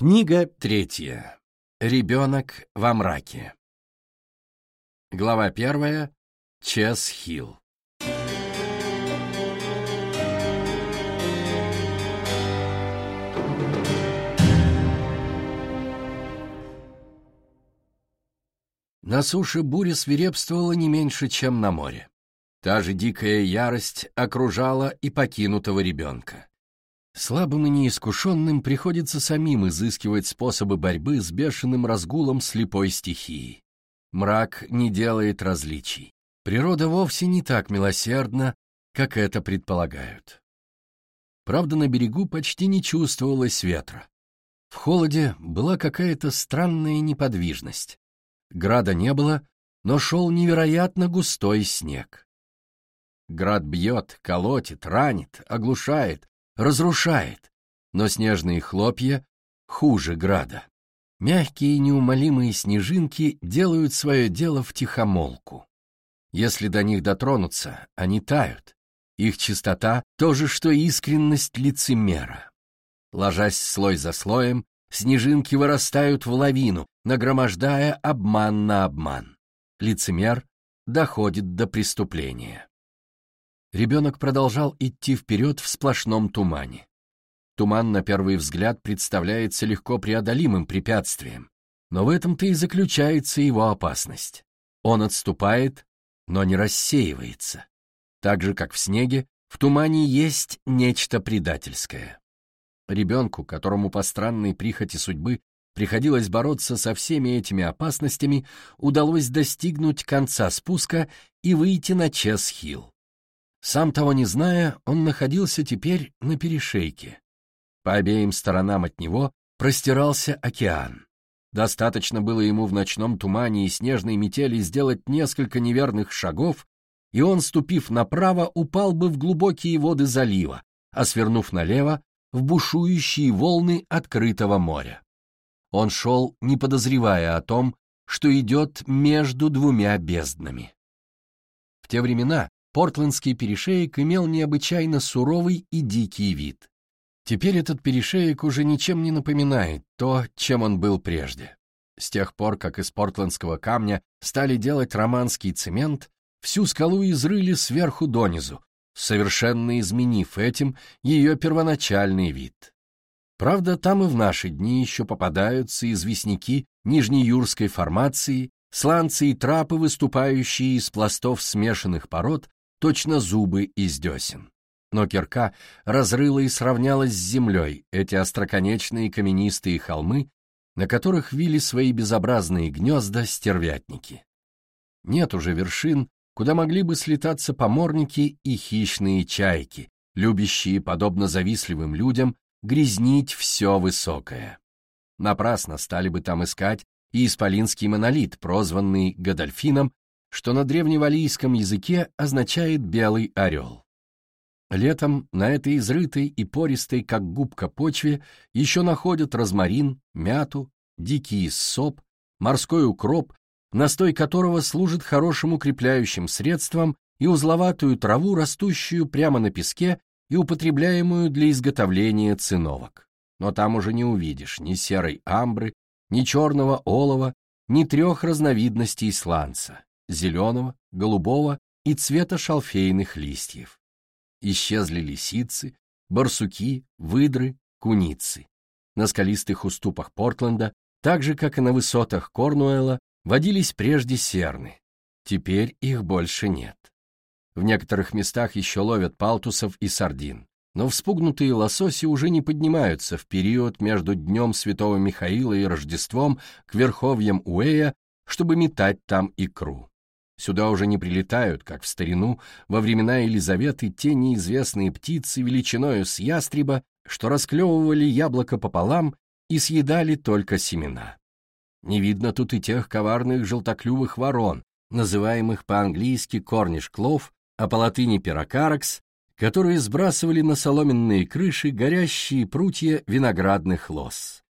Книга третья. Ребенок во мраке. Глава первая. Чес Хилл. На суше буря свирепствовала не меньше, чем на море. Та же дикая ярость окружала и покинутого ребенка. Слабым и неискушенным приходится самим изыскивать способы борьбы с бешеным разгулом слепой стихии. Мрак не делает различий. Природа вовсе не так милосердна, как это предполагают. Правда, на берегу почти не чувствовалось ветра. В холоде была какая-то странная неподвижность. Града не было, но шел невероятно густой снег. Град бьет, колотит, ранит, оглушает, разрушает, но снежные хлопья хуже града. Мягкие неумолимые снежинки делают свое дело в тихомолку. Если до них дотронуться, они тают. Их чистота — то же, что искренность лицемера. Ложась слой за слоем, снежинки вырастают в лавину, нагромождая обман на обман. Лицемер доходит до преступления. Ребенок продолжал идти вперед в сплошном тумане. Туман, на первый взгляд, представляется легко преодолимым препятствием, но в этом-то и заключается его опасность. Он отступает, но не рассеивается. Так же, как в снеге, в тумане есть нечто предательское. Ребенку, которому по странной прихоти судьбы приходилось бороться со всеми этими опасностями, удалось достигнуть конца спуска и выйти на Чес-Хилл. Сам того не зная, он находился теперь на перешейке. По обеим сторонам от него простирался океан. Достаточно было ему в ночном тумане и снежной метели сделать несколько неверных шагов, и он, ступив направо, упал бы в глубокие воды залива, а свернув налево, в бушующие волны открытого моря. Он шел, не подозревая о том, что идет между двумя безднами. В те времена Портландский перешеек имел необычайно суровый и дикий вид. Теперь этот перешеек уже ничем не напоминает то, чем он был прежде. С тех пор, как из портландского камня стали делать романский цемент, всю скалу изрыли сверху донизу, совершенно изменив этим ее первоначальный вид. Правда, там и в наши дни еще попадаются известняки нижнеюрской формации, сланцы и трапы, выступающие из пластов смешанных пород, точно зубы из десен. Но кирка разрыла и сравнялась с землей эти остроконечные каменистые холмы, на которых вили свои безобразные гнезда стервятники. Нет уже вершин, куда могли бы слетаться поморники и хищные чайки, любящие, подобно завистливым людям, грязнить все высокое. Напрасно стали бы там искать и исполинский монолит, прозванный Годольфином что на древневалийском языке означает «белый орел». Летом на этой изрытой и пористой, как губка почве, еще находят розмарин, мяту, дикий соп, морской укроп, настой которого служит хорошим укрепляющим средством и узловатую траву, растущую прямо на песке и употребляемую для изготовления циновок. Но там уже не увидишь ни серой амбры, ни черного олова, ни трех разновидностей сланца зеленого, голубого и цвета шалфейных листьев. Исчезли лисицы, барсуки, выдры, куницы. На скалистых уступах Портленда, так же, как и на высотах Корнуэлла, водились прежде серны. Теперь их больше нет. В некоторых местах еще ловят палтусов и сардин. Но вспугнутые лососи уже не поднимаются в период между Днем Святого Михаила и Рождеством к верховьям Уэя, чтобы метать там икру. Сюда уже не прилетают, как в старину, во времена Елизаветы, те неизвестные птицы величиною с ястреба, что расклевывали яблоко пополам и съедали только семена. Не видно тут и тех коварных желтоклювых ворон, называемых по-английски корниш-клов, а по-латыни пирокаракс, которые сбрасывали на соломенные крыши горящие прутья виноградных лоз.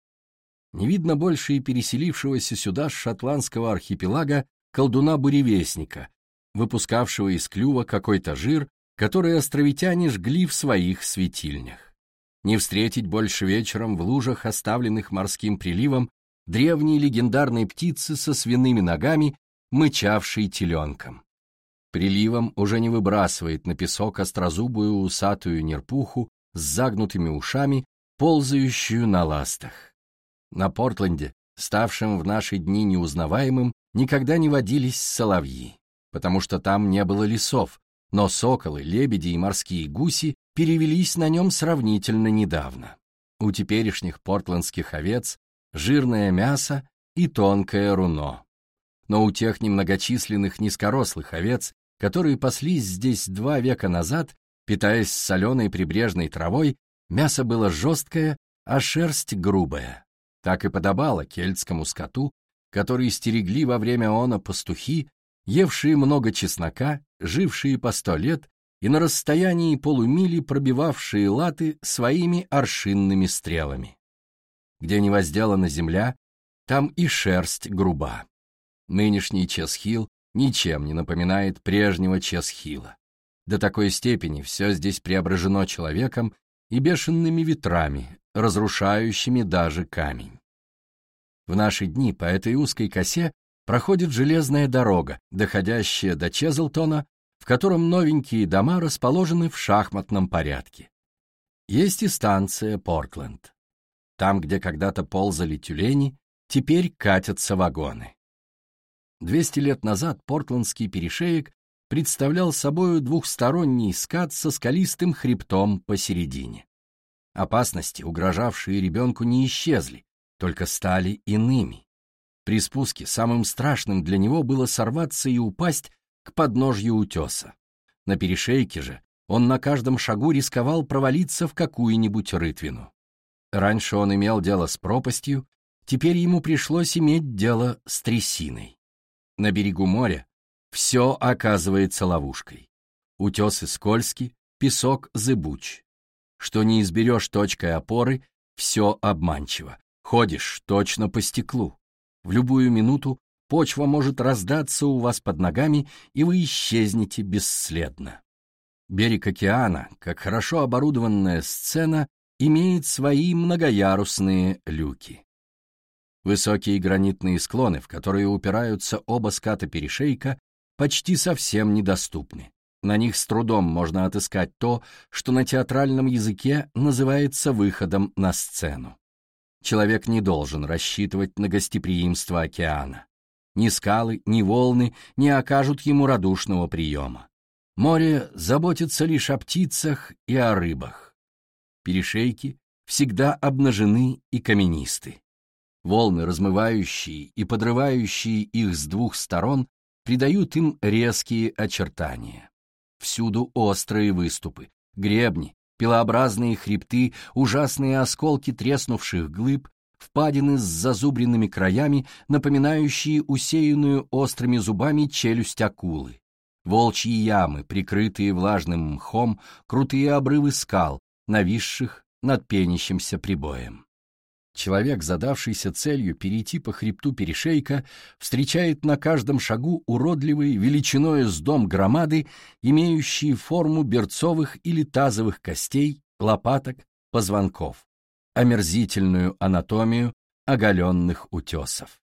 Не видно больше и переселившегося сюда с шотландского архипелага колдуна-буревестника, выпускавшего из клюва какой-то жир, который островитяне жгли в своих светильнях. не встретить больше вечером в лужах, оставленных морским приливом, древней легендарной птицы со свиными ногами, мычавшей теленком. Приливом уже не выбрасывает на песок острозубую усатую нерпуху с загнутыми ушами, ползающую на ластах. На Портленде, ставшем в наши дни неузнаваемым, никогда не водились соловьи, потому что там не было лесов, но соколы, лебеди и морские гуси перевелись на нем сравнительно недавно. У теперешних портландских овец жирное мясо и тонкое руно. Но у тех немногочисленных низкорослых овец, которые паслись здесь два века назад, питаясь соленой прибрежной травой, мясо было жесткое, а шерсть грубая. Так и подобало кельтскому скоту, который стерегли во время она пастухи, евшие много чеснока, жившие по сто лет и на расстоянии полумили пробивавшие латы своими аршинными стрелами. Где не возделана земля, там и шерсть груба. Нынешний Чесхил ничем не напоминает прежнего Чесхила. До такой степени все здесь преображено человеком и бешеными ветрами, разрушающими даже камень. В наши дни по этой узкой косе проходит железная дорога, доходящая до Чезлтона, в котором новенькие дома расположены в шахматном порядке. Есть и станция Портленд. Там, где когда-то ползали тюлени, теперь катятся вагоны. Двести лет назад портландский перешеек представлял собою двухсторонний скат со скалистым хребтом посередине. Опасности, угрожавшие ребенку, не исчезли, только стали иными. При спуске самым страшным для него было сорваться и упасть к подножью утеса. На перешейке же он на каждом шагу рисковал провалиться в какую-нибудь рытвину. Раньше он имел дело с пропастью, теперь ему пришлось иметь дело с трясиной. На берегу моря все оказывается ловушкой. Утесы скользки, песок зыбуч. Что не изберешь точкой опоры, все обманчиво. Ходишь точно по стеклу. В любую минуту почва может раздаться у вас под ногами, и вы исчезнете бесследно. Берег океана, как хорошо оборудованная сцена, имеет свои многоярусные люки. Высокие гранитные склоны, в которые упираются оба ската перешейка, почти совсем недоступны. На них с трудом можно отыскать то, что на театральном языке называется выходом на сцену. Человек не должен рассчитывать на гостеприимство океана. Ни скалы, ни волны не окажут ему радушного приема. Море заботится лишь о птицах и о рыбах. Перешейки всегда обнажены и каменисты. Волны, размывающие и подрывающие их с двух сторон, придают им резкие очертания. Всюду острые выступы, гребни, пилообразные хребты, ужасные осколки треснувших глыб, впадины с зазубренными краями, напоминающие усеянную острыми зубами челюсть акулы. Волчьи ямы, прикрытые влажным мхом, крутые обрывы скал, нависших над пенящимся прибоем. Человек, задавшийся целью перейти по хребту перешейка, встречает на каждом шагу уродливые величиной с дом громады, имеющие форму берцовых или тазовых костей, лопаток, позвонков, омерзительную анатомию оголенных утесов.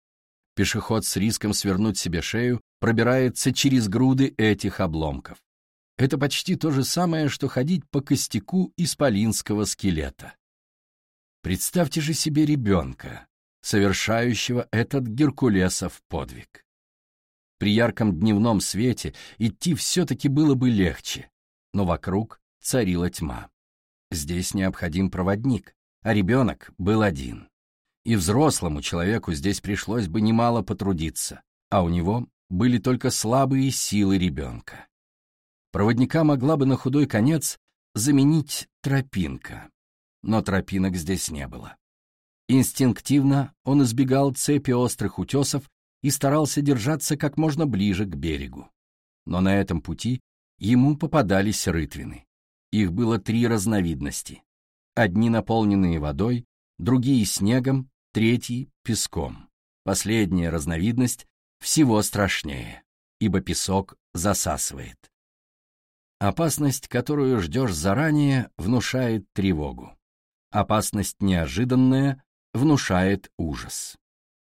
Пешеход с риском свернуть себе шею пробирается через груды этих обломков. Это почти то же самое, что ходить по костяку исполинского скелета. Представьте же себе ребенка, совершающего этот Геркулесов подвиг. При ярком дневном свете идти все-таки было бы легче, но вокруг царила тьма. Здесь необходим проводник, а ребенок был один. И взрослому человеку здесь пришлось бы немало потрудиться, а у него были только слабые силы ребенка. Проводника могла бы на худой конец заменить тропинка но тропинок здесь не было. Инстинктивно он избегал цепи острых утесов и старался держаться как можно ближе к берегу. Но на этом пути ему попадались рытвины. Их было три разновидности. Одни наполненные водой, другие снегом, третьи — песком. Последняя разновидность всего страшнее, ибо песок засасывает. Опасность, которую ждешь заранее, внушает тревогу. Опасность неожиданная внушает ужас.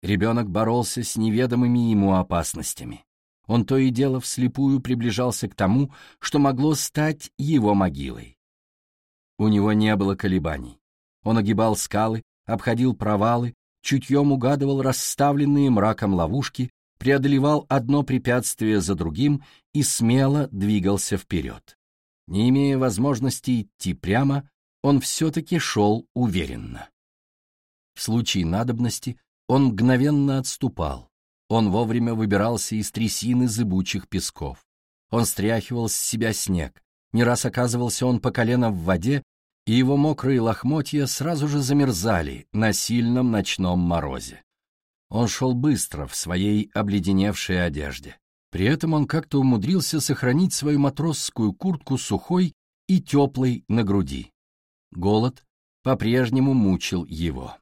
Ребенок боролся с неведомыми ему опасностями. Он то и дело вслепую приближался к тому, что могло стать его могилой. У него не было колебаний. Он огибал скалы, обходил провалы, чутьем угадывал расставленные мраком ловушки, преодолевал одно препятствие за другим и смело двигался вперед. Не имея возможности идти прямо, он все-таки шел уверенно. В случае надобности он мгновенно отступал. Он вовремя выбирался из трясины зыбучих песков. Он стряхивал с себя снег. Не раз оказывался он по колено в воде, и его мокрые лохмотья сразу же замерзали на сильном ночном морозе. Он шел быстро в своей обледеневшей одежде. При этом он как-то умудрился сохранить свою матросскую куртку сухой и теплой на груди. Голод по-прежнему мучил его.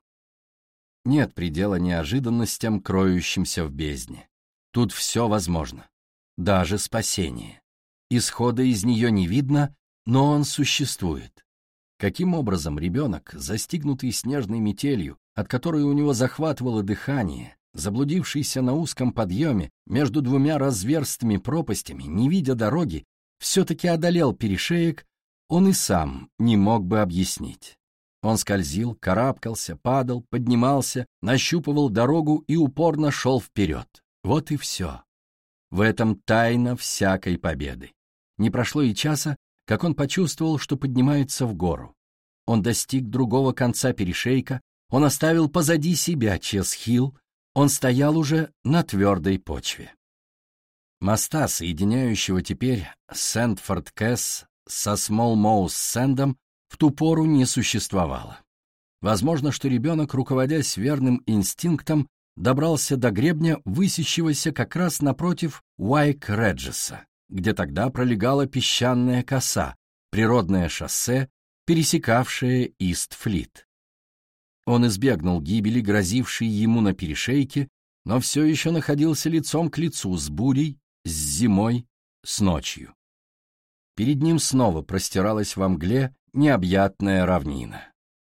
Нет предела неожиданностям, кроющимся в бездне. Тут все возможно. Даже спасение. Исхода из нее не видно, но он существует. Каким образом ребенок, застигнутый снежной метелью, от которой у него захватывало дыхание, заблудившийся на узком подъеме между двумя разверстыми пропастями, не видя дороги, все-таки одолел перешеек, он и сам не мог бы объяснить. Он скользил, карабкался, падал, поднимался, нащупывал дорогу и упорно шел вперед. Вот и все. В этом тайна всякой победы. Не прошло и часа, как он почувствовал, что поднимается в гору. Он достиг другого конца перешейка, он оставил позади себя Чесхилл, он стоял уже на твердой почве. Моста, соединяющего теперь Сэндфорд-Кэс со Смолмоус-Сэндом, в ту пору не существовало. Возможно, что ребенок, руководясь верным инстинктом, добрался до гребня, высящегося как раз напротив Уайк-Реджеса, где тогда пролегала песчаная коса, природное шоссе, пересекавшее Ист-Флит. Он избегнул гибели, грозившей ему на перешейке, но все еще находился лицом к лицу с бурей, с зимой, с ночью. Перед ним снова простиралась во мгле необъятная равнина.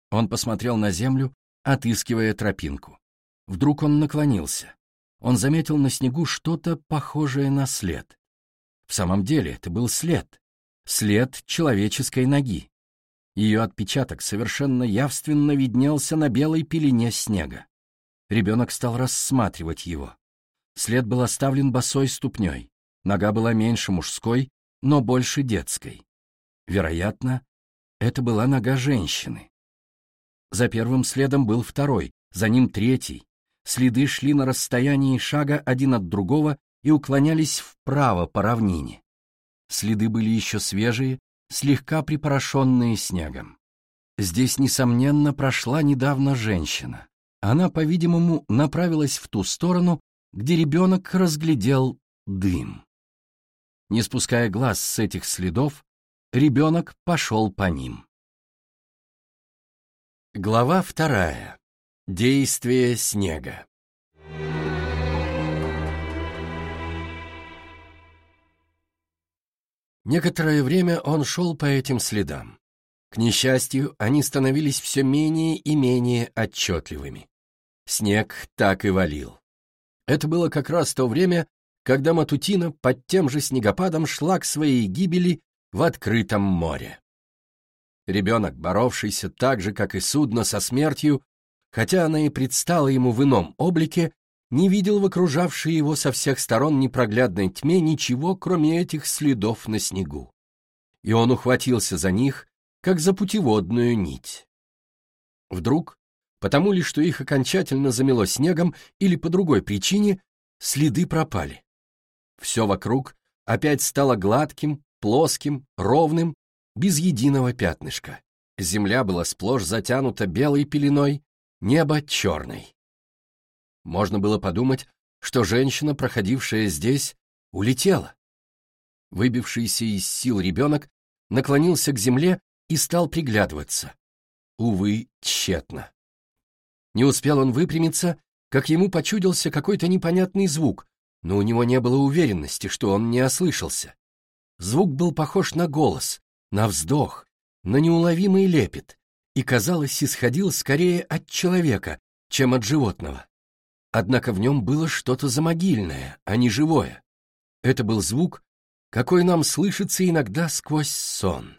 Он посмотрел на землю, отыскивая тропинку. Вдруг он наклонился. Он заметил на снегу что-то похожее на след. В самом деле это был след. След человеческой ноги. Ее отпечаток совершенно явственно виднелся на белой пелене снега. Ребенок стал рассматривать его. След был оставлен босой ступней. Нога была меньше мужской, но больше детской. Вероятно, это была нога женщины. За первым следом был второй, за ним третий. Следы шли на расстоянии шага один от другого и уклонялись вправо по равнине. Следы были еще свежие, слегка припорошенные снегом. Здесь, несомненно, прошла недавно женщина. Она, по-видимому, направилась в ту сторону, где ребенок разглядел дым. Не спуская глаз с этих следов, Ребенок пошел по ним. Глава вторая. Действие снега. Некоторое время он шел по этим следам. К несчастью, они становились все менее и менее отчетливыми. Снег так и валил. Это было как раз то время, когда Матутина под тем же снегопадом шла к своей гибели в открытом море. Ребенок, боровшийся так же, как и судно со смертью, хотя она и предстала ему в ином облике, не видел в окружавшей его со всех сторон непроглядной тьме ничего, кроме этих следов на снегу. И он ухватился за них, как за путеводную нить. Вдруг, потому ли, что их окончательно замело снегом или по другой причине, следы пропали. Все вокруг опять стало гладким, плоским, ровным, без единого пятнышка. Земля была сплошь затянута белой пеленой, небо черной. Можно было подумать, что женщина, проходившая здесь, улетела. Выбившийся из сил ребенок наклонился к земле и стал приглядываться. Увы, тщетно. Не успел он выпрямиться, как ему почудился какой-то непонятный звук, но у него не было уверенности, что он не ослышался. Звук был похож на голос, на вздох, на неуловимый лепет, и, казалось, исходил скорее от человека, чем от животного. Однако в нем было что-то замогильное, а не живое. Это был звук, какой нам слышится иногда сквозь сон.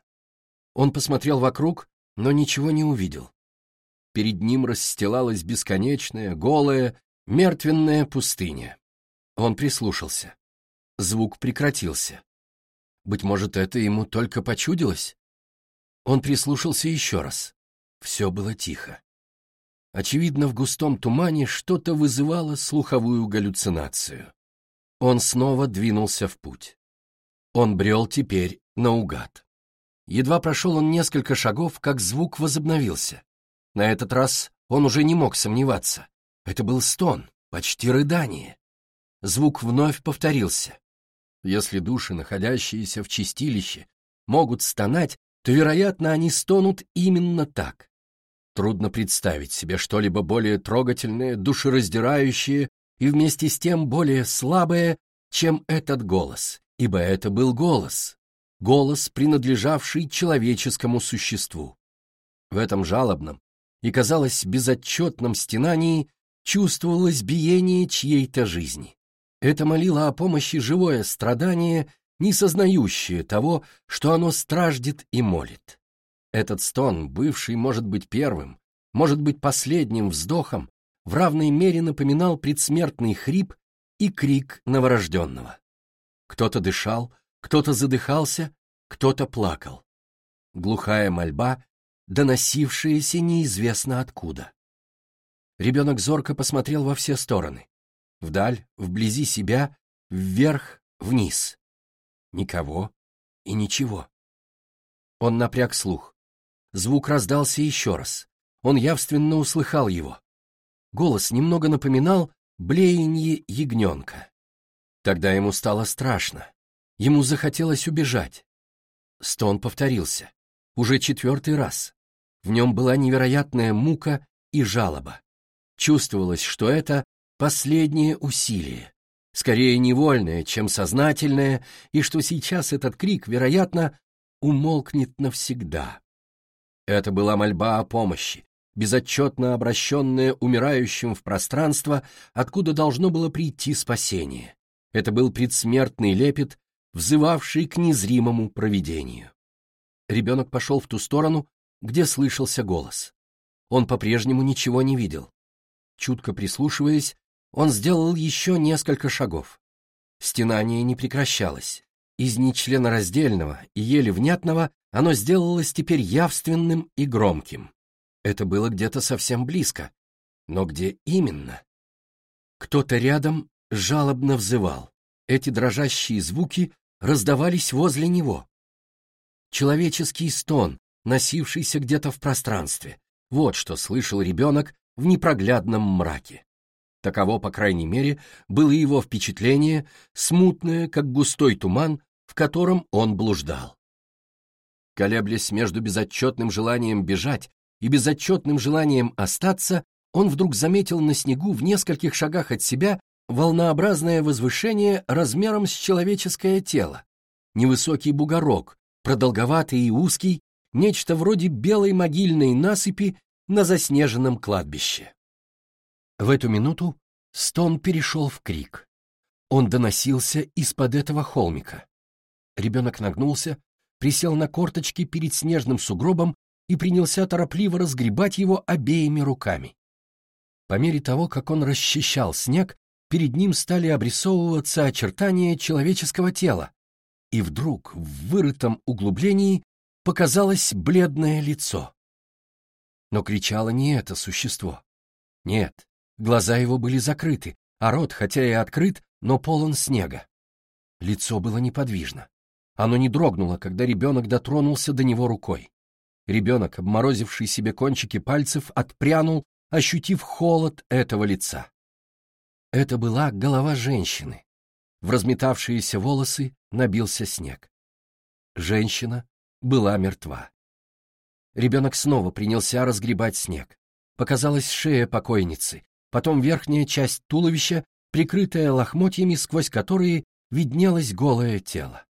Он посмотрел вокруг, но ничего не увидел. Перед ним расстилалась бесконечная, голая, мертвенная пустыня. Он прислушался. Звук прекратился. Быть может, это ему только почудилось? Он прислушался еще раз. Все было тихо. Очевидно, в густом тумане что-то вызывало слуховую галлюцинацию. Он снова двинулся в путь. Он брел теперь наугад. Едва прошел он несколько шагов, как звук возобновился. На этот раз он уже не мог сомневаться. Это был стон, почти рыдание. Звук вновь повторился. Если души, находящиеся в чистилище, могут стонать, то, вероятно, они стонут именно так. Трудно представить себе что-либо более трогательное, душераздирающее и вместе с тем более слабое, чем этот голос, ибо это был голос, голос, принадлежавший человеческому существу. В этом жалобном и, казалось, безотчетном стенании чувствовалось биение чьей-то жизни. Это молило о помощи живое страдание, не сознающее того, что оно страждет и молит. Этот стон, бывший, может быть, первым, может быть, последним вздохом, в равной мере напоминал предсмертный хрип и крик новорожденного. Кто-то дышал, кто-то задыхался, кто-то плакал. Глухая мольба, доносившаяся неизвестно откуда. Ребенок зорко посмотрел во все стороны. Вдаль, вблизи себя, вверх, вниз. Никого и ничего. Он напряг слух. Звук раздался еще раз. Он явственно услыхал его. Голос немного напоминал блеяние ягненка. Тогда ему стало страшно. Ему захотелось убежать. Стон повторился. Уже четвертый раз. В нем была невероятная мука и жалоба. Чувствовалось, что это последнее усилие, скорее невольное, чем сознательное, и что сейчас этот крик, вероятно, умолкнет навсегда. Это была мольба о помощи, безотчетно обращенная умирающим в пространство, откуда должно было прийти спасение. Это был предсмертный лепет, взывавший к незримому провидению. Ребенок пошел в ту сторону, где слышался голос. Он по-прежнему ничего не видел. Чутко прислушиваясь, он сделал еще несколько шагов. Стенание не прекращалось. Из нечленораздельного и еле внятного оно сделалось теперь явственным и громким. Это было где-то совсем близко. Но где именно? Кто-то рядом жалобно взывал. Эти дрожащие звуки раздавались возле него. Человеческий стон, носившийся где-то в пространстве. Вот что слышал ребенок в непроглядном мраке. Таково, по крайней мере, было его впечатление, смутное, как густой туман, в котором он блуждал. Колеблясь между безотчетным желанием бежать и безотчетным желанием остаться, он вдруг заметил на снегу в нескольких шагах от себя волнообразное возвышение размером с человеческое тело, невысокий бугорок, продолговатый и узкий, нечто вроде белой могильной насыпи на заснеженном кладбище. В эту минуту стон перешел в крик. Он доносился из-под этого холмика. Ребенок нагнулся, присел на корточки перед снежным сугробом и принялся торопливо разгребать его обеими руками. По мере того, как он расчищал снег, перед ним стали обрисовываться очертания человеческого тела, и вдруг в вырытом углублении показалось бледное лицо. Но кричало не это существо. Нет, Глаза его были закрыты, а рот, хотя и открыт, но полон снега. Лицо было неподвижно. Оно не дрогнуло, когда ребенок дотронулся до него рукой. Ребенок, обморозивший себе кончики пальцев, отпрянул, ощутив холод этого лица. Это была голова женщины. В разметавшиеся волосы набился снег. Женщина была мертва. Ребенок снова принялся разгребать снег. Показалась шея покойницы, потом верхняя часть туловища, прикрытая лохмотьями, сквозь которые виднелось голое тело.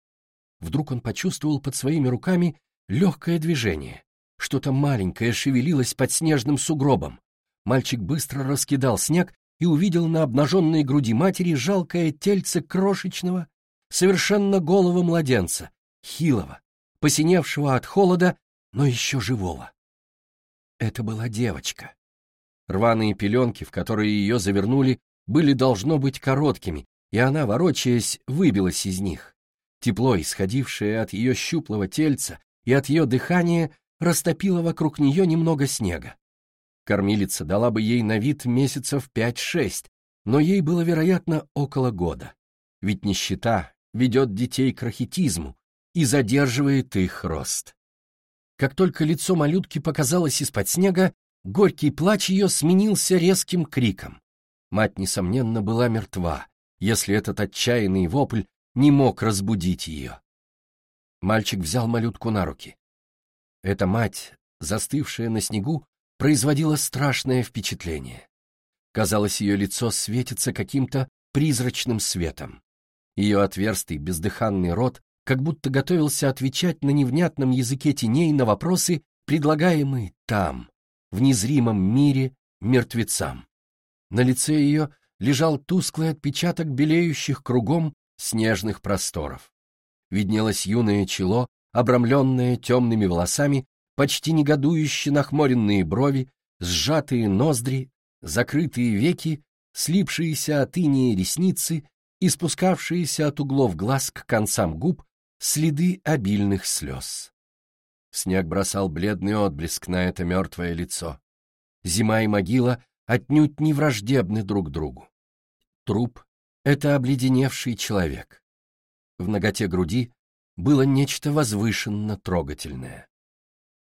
Вдруг он почувствовал под своими руками легкое движение. Что-то маленькое шевелилось под снежным сугробом. Мальчик быстро раскидал снег и увидел на обнаженной груди матери жалкое тельце крошечного, совершенно голого младенца, хилого, посиневшего от холода, но еще живого. Это была девочка. Рваные пеленки, в которые ее завернули, были, должно быть, короткими, и она, ворочаясь, выбилась из них. Тепло, исходившее от ее щуплого тельца и от ее дыхания, растопило вокруг нее немного снега. Кормилица дала бы ей на вид месяцев пять-шесть, но ей было, вероятно, около года. Ведь нищета ведет детей к рахитизму и задерживает их рост. Как только лицо малютки показалось из-под снега, горький плач ее сменился резким криком. Мать, несомненно, была мертва, если этот отчаянный вопль не мог разбудить ее. Мальчик взял малютку на руки. Эта мать, застывшая на снегу, производила страшное впечатление. Казалось, ее лицо светится каким-то призрачным светом. Ее отверстый бездыханный рот как будто готовился отвечать на невнятном языке теней на вопросы, предлагаемые там, в незримом мире, мертвецам. На лице ее лежал тусклый отпечаток белеющих кругом снежных просторов. Виднелось юное чело, обрамленное темными волосами, почти негодующе нахморенные брови, сжатые ноздри, закрытые веки, слипшиеся от инии ресницы и спускавшиеся от углов глаз к концам губ следы обильных слез. Снег бросал бледный отблеск на это мертвое лицо. Зима и могила отнюдь не враждебны друг другу. Труп — это обледеневший человек. В ноготе груди было нечто возвышенно трогательное.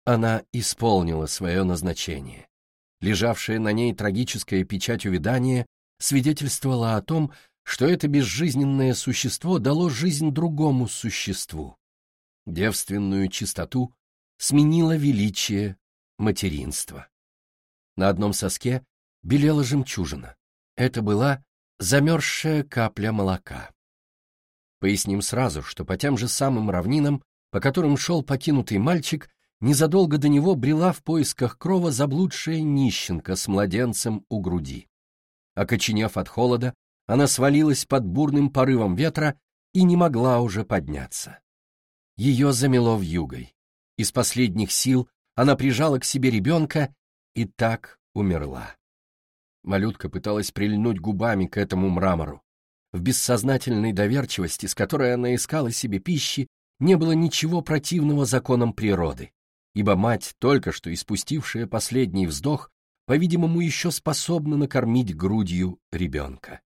Она исполнила свое назначение. Лежавшая на ней трагическая печать увядания свидетельствовала о том, что это безжизненное существо дало жизнь другому существу. Девственную чистоту сменило величие материнства. На одном соске белела жемчужина. Это была замерзшая капля молока. Поясним сразу, что по тем же самым равнинам, по которым шел покинутый мальчик, незадолго до него брела в поисках крова заблудшая нищенка с младенцем у груди. Окоченев от холода, она свалилась под бурным порывом ветра и не могла уже подняться. Ее замело в югой. Из последних сил она прижала к себе ребенка и так умерла. Малютка пыталась прильнуть губами к этому мрамору. В бессознательной доверчивости, с которой она искала себе пищи, не было ничего противного законам природы, ибо мать, только что испустившая последний вздох, по-видимому, еще способна накормить грудью ребенка.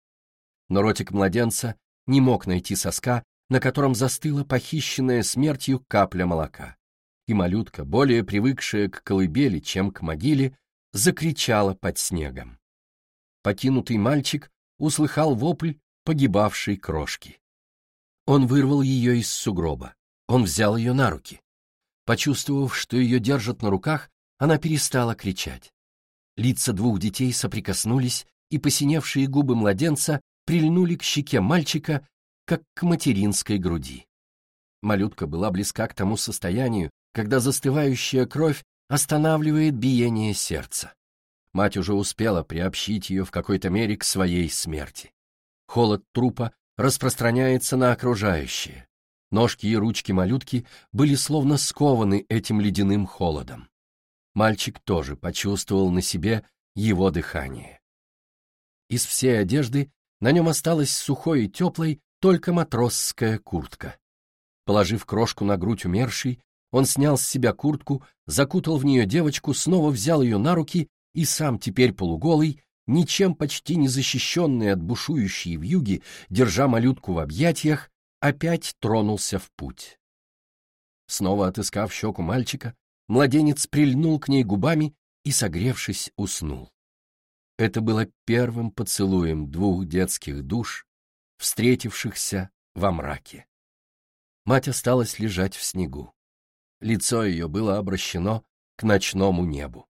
Но ротик младенца не мог найти соска, на котором застыла похищенная смертью капля молока. И малютка, более привыкшая к колыбели, чем к могиле, закричала под снегом покинутый мальчик услыхал вопль погибавшей крошки. Он вырвал ее из сугроба. Он взял ее на руки. Почувствовав, что ее держат на руках, она перестала кричать. Лица двух детей соприкоснулись, и посиневшие губы младенца прильнули к щеке мальчика, как к материнской груди. Малютка была близка к тому состоянию, когда застывающая кровь останавливает биение сердца. Мать уже успела приобщить ее в какой-то мере к своей смерти. Холод трупа распространяется на окружающее. Ножки и ручки малютки были словно скованы этим ледяным холодом. Мальчик тоже почувствовал на себе его дыхание. Из всей одежды на нем осталась сухой и теплой только матросская куртка. Положив крошку на грудь умершей, он снял с себя куртку, закутал в нее девочку, снова взял ее на руки и сам теперь полуголый, ничем почти не защищенный от бушующей вьюги, держа малютку в объятиях, опять тронулся в путь. Снова отыскав щеку мальчика, младенец прильнул к ней губами и, согревшись, уснул. Это было первым поцелуем двух детских душ, встретившихся во мраке. Мать осталась лежать в снегу. Лицо ее было обращено к ночному небу.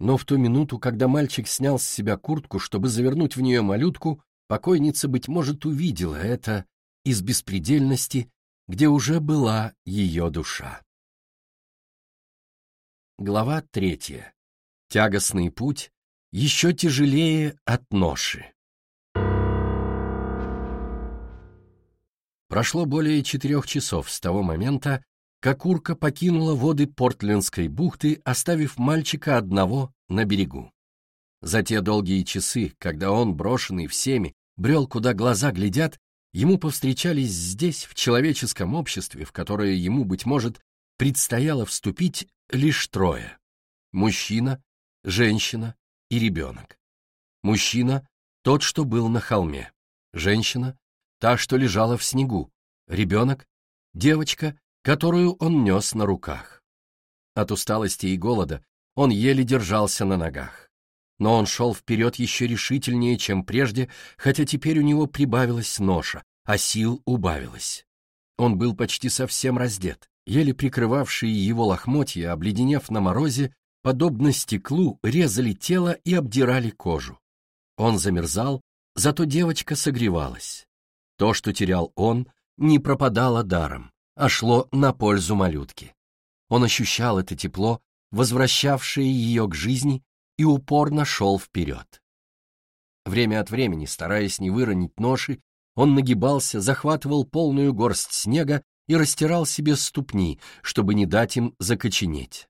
Но в ту минуту, когда мальчик снял с себя куртку, чтобы завернуть в нее малютку, покойница, быть может, увидела это из беспредельности, где уже была ее душа. Глава третья. Тягостный путь еще тяжелее от ноши. Прошло более четырех часов с того момента, как урка покинула воды Портлендской бухты, оставив мальчика одного на берегу. За те долгие часы, когда он, брошенный всеми, брел, куда глаза глядят, ему повстречались здесь, в человеческом обществе, в которое ему, быть может, предстояло вступить лишь трое. Мужчина, женщина и ребенок. Мужчина — тот, что был на холме. Женщина — та, что лежала в снегу. Ребенок — девочка, которую он нес на руках. От усталости и голода он еле держался на ногах но он шел вперед еще решительнее, чем прежде, хотя теперь у него прибавилась ноша, а сил убавилось. Он был почти совсем раздет, еле прикрывавшие его лохмотья, обледенев на морозе, подобно стеклу, резали тело и обдирали кожу. Он замерзал, зато девочка согревалась. То, что терял он, не пропадало даром, а шло на пользу малютки. Он ощущал это тепло, возвращавшее ее к жизни и упорно шел вперед. Время от времени, стараясь не выронить ноши, он нагибался, захватывал полную горсть снега и растирал себе ступни, чтобы не дать им закоченеть.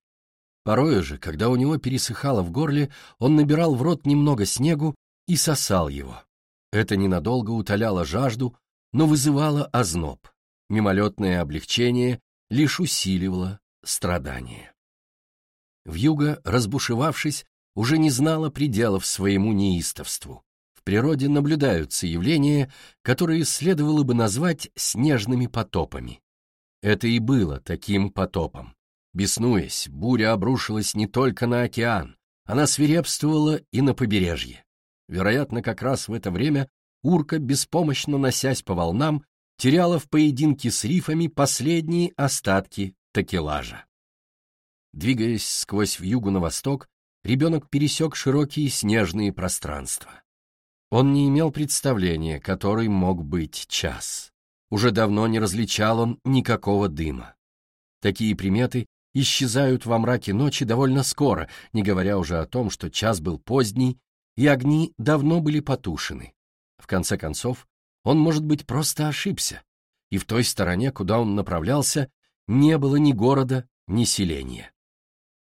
Порою же, когда у него пересыхало в горле, он набирал в рот немного снегу и сосал его. Это ненадолго утоляло жажду, но вызывало озноб. Мимолетное облегчение лишь усиливало страдания. Вьюга, разбушевавшись, уже не знала пределов своему неистовству. В природе наблюдаются явления, которые следовало бы назвать снежными потопами. Это и было таким потопом. Беснуясь, буря обрушилась не только на океан, она свирепствовала и на побережье. Вероятно, как раз в это время урка, беспомощно носясь по волнам, теряла в поединке с рифами последние остатки такелажа. Двигаясь сквозь вьюгу на восток, ребенок пересек широкие снежные пространства. Он не имел представления, который мог быть час. Уже давно не различал он никакого дыма. Такие приметы исчезают во мраке ночи довольно скоро, не говоря уже о том, что час был поздний, и огни давно были потушены. В конце концов, он, может быть, просто ошибся, и в той стороне, куда он направлялся, не было ни города, ни селения.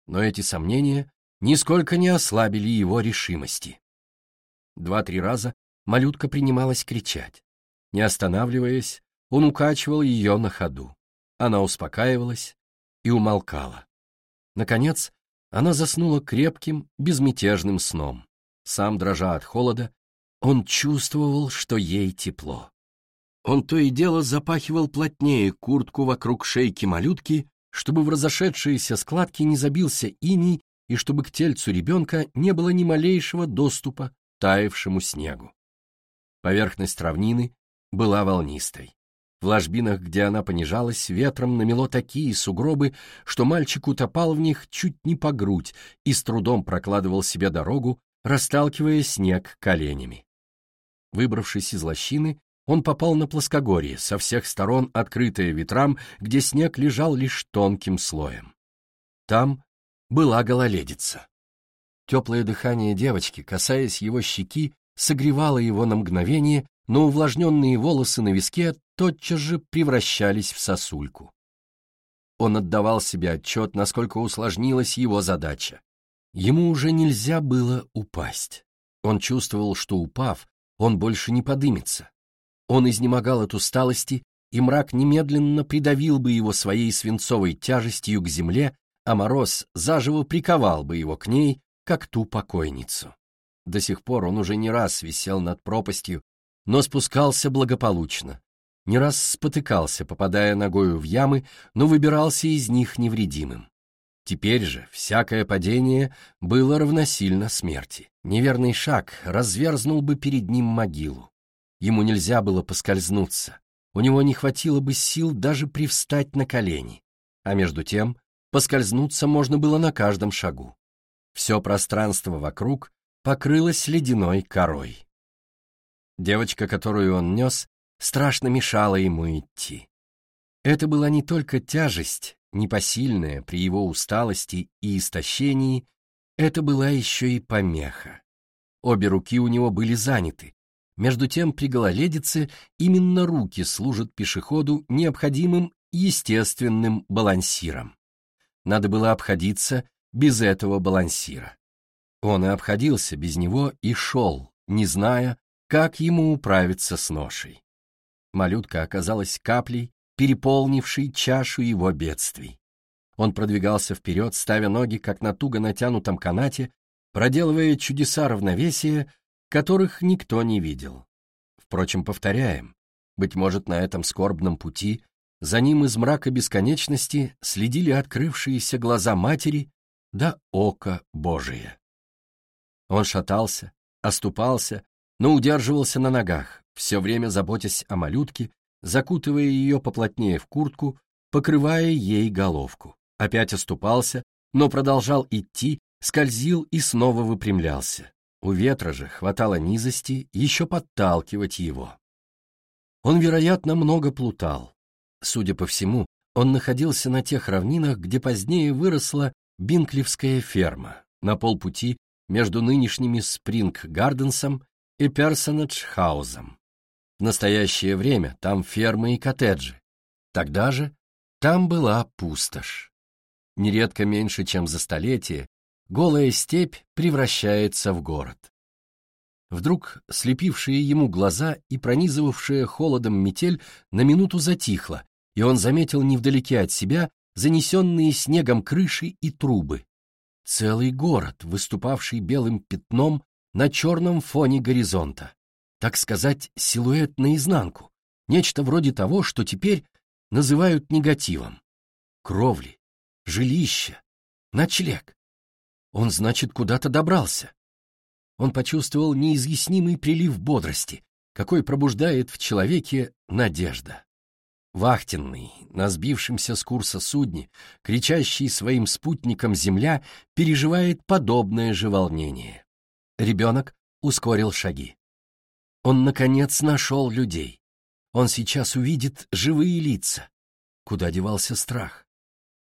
Но эти сомнения нисколько не ослабили его решимости. Два-три раза малютка принималась кричать. Не останавливаясь, он укачивал ее на ходу. Она успокаивалась и умолкала. Наконец, она заснула крепким, безмятежным сном. Сам дрожа от холода, он чувствовал, что ей тепло. Он то и дело запахивал плотнее куртку вокруг шейки малютки, чтобы в разошедшиеся складки не забился иней и чтобы к тельцу ребенка не было ни малейшего доступа таявшему снегу. Поверхность равнины была волнистой. В ложбинах, где она понижалась, ветром намело такие сугробы, что мальчик утопал в них чуть не по грудь и с трудом прокладывал себе дорогу, расталкивая снег коленями. Выбравшись из лощины, он попал на плоскогорье, со всех сторон открытое ветрам, где снег лежал лишь тонким слоем. Там была гололедица. Теплое дыхание девочки, касаясь его щеки, согревало его на мгновение, но увлажненные волосы на виске тотчас же превращались в сосульку. Он отдавал себе отчет, насколько усложнилась его задача. Ему уже нельзя было упасть. Он чувствовал, что упав, он больше не подымется. Он изнемогал от усталости, и мрак немедленно придавил бы его своей свинцовой тяжестью к земле, а мороз заживо приковал бы его к ней, как ту покойницу. До сих пор он уже не раз висел над пропастью, но спускался благополучно. Не раз спотыкался, попадая ногою в ямы, но выбирался из них невредимым. Теперь же всякое падение было равносильно смерти. Неверный шаг разверзнул бы перед ним могилу. Ему нельзя было поскользнуться. У него не хватило бы сил даже привстать на колени. А между тем Поскользнуться можно было на каждом шагу. Все пространство вокруг покрылось ледяной корой. Девочка, которую он нес, страшно мешала ему идти. Это была не только тяжесть, непосильная при его усталости и истощении, это была еще и помеха. Обе руки у него были заняты. Между тем при гололедице именно руки служат пешеходу необходимым естественным балансиром. Надо было обходиться без этого балансира. Он и обходился без него и шел, не зная, как ему управиться с ношей. Малютка оказалась каплей, переполнившей чашу его бедствий. Он продвигался вперед, ставя ноги, как на туго натянутом канате, проделывая чудеса равновесия, которых никто не видел. Впрочем, повторяем, быть может, на этом скорбном пути за ним из мрака бесконечности следили открывшиеся глаза матери да око Божие. Он шатался, оступался, но удерживался на ногах, все время заботясь о малютке, закутывая ее поплотнее в куртку, покрывая ей головку. Опять оступался, но продолжал идти, скользил и снова выпрямлялся. У ветра же хватало низости еще подталкивать его. Он, вероятно, много плутал. Судя по всему, он находился на тех равнинах, где позднее выросла Бинклевская ферма, на полпути между нынешними Спринг-Гарденсом и Персонедж-хаузом. В настоящее время там фермы и коттеджи. Тогда же там была пустошь. Нередко меньше, чем за столетие, голая степь превращается в город. Вдруг слепившие ему глаза и пронизывавшая холодом метель на минуту затихла, и он заметил невдалеке от себя занесенные снегом крыши и трубы. Целый город, выступавший белым пятном на черном фоне горизонта. Так сказать, силуэт наизнанку. Нечто вроде того, что теперь называют негативом. Кровли, жилище, ночлег. Он, значит, куда-то добрался. Он почувствовал неизъяснимый прилив бодрости, какой пробуждает в человеке надежда. Вахтенный, на сбившемся с курса судне, кричащий своим спутникам земля, переживает подобное же волнение. Ребенок ускорил шаги. Он, наконец, нашел людей. Он сейчас увидит живые лица. Куда девался страх?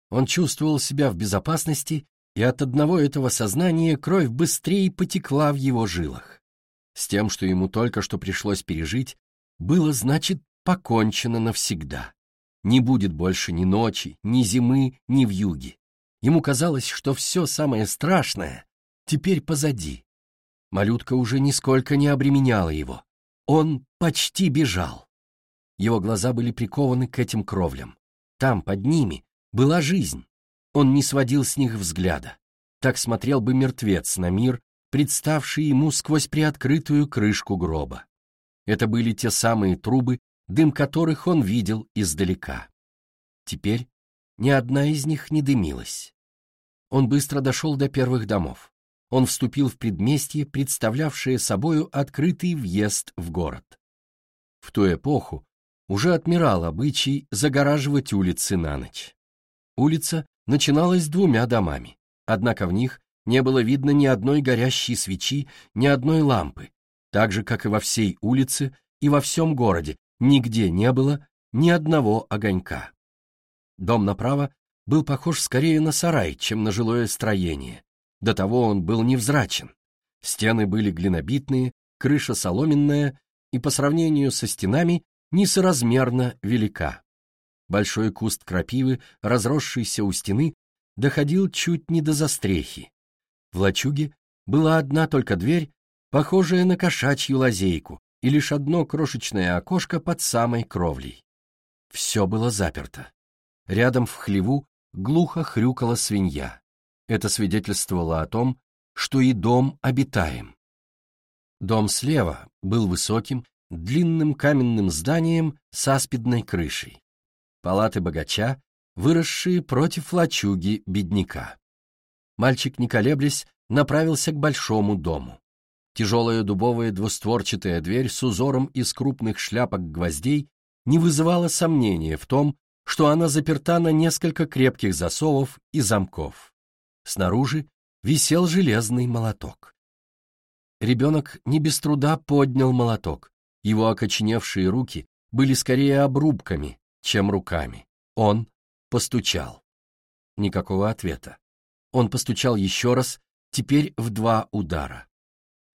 Он чувствовал себя в безопасности, и от одного этого сознания кровь быстрее потекла в его жилах. С тем, что ему только что пришлось пережить, было, значит, покончено навсегда. Не будет больше ни ночи, ни зимы, ни вьюги. Ему казалось, что все самое страшное теперь позади. Малютка уже нисколько не обременяла его. Он почти бежал. Его глаза были прикованы к этим кровлям. Там, под ними, была жизнь. Он не сводил с них взгляда. Так смотрел бы мертвец на мир, представший ему сквозь приоткрытую крышку гроба. Это были те самые трубы, дым которых он видел издалека. Теперь ни одна из них не дымилась. Он быстро дошел до первых домов. Он вступил в предместье, представлявшее собою открытый въезд в город. В ту эпоху уже отмирал обычай загораживать улицы на ночь. Улица начиналась двумя домами, однако в них не было видно ни одной горящей свечи, ни одной лампы, так же, как и во всей улице и во всем городе, Нигде не было ни одного огонька. Дом направо был похож скорее на сарай, чем на жилое строение. До того он был невзрачен. Стены были глинобитные, крыша соломенная и по сравнению со стенами несоразмерно велика. Большой куст крапивы, разросшийся у стены, доходил чуть не до застрехи. В лачуге была одна только дверь, похожая на кошачью лазейку, и лишь одно крошечное окошко под самой кровлей. Все было заперто. Рядом в хлеву глухо хрюкала свинья. Это свидетельствовало о том, что и дом обитаем. Дом слева был высоким, длинным каменным зданием с аспидной крышей. Палаты богача, выросшие против лачуги бедняка. Мальчик, не колеблясь, направился к большому дому. Тяжелая дубовая двустворчатая дверь с узором из крупных шляпок гвоздей не вызывала сомнения в том, что она заперта на несколько крепких засовов и замков. Снаружи висел железный молоток. Ребенок не без труда поднял молоток. Его окоченевшие руки были скорее обрубками, чем руками. Он постучал. Никакого ответа. Он постучал еще раз, теперь в два удара.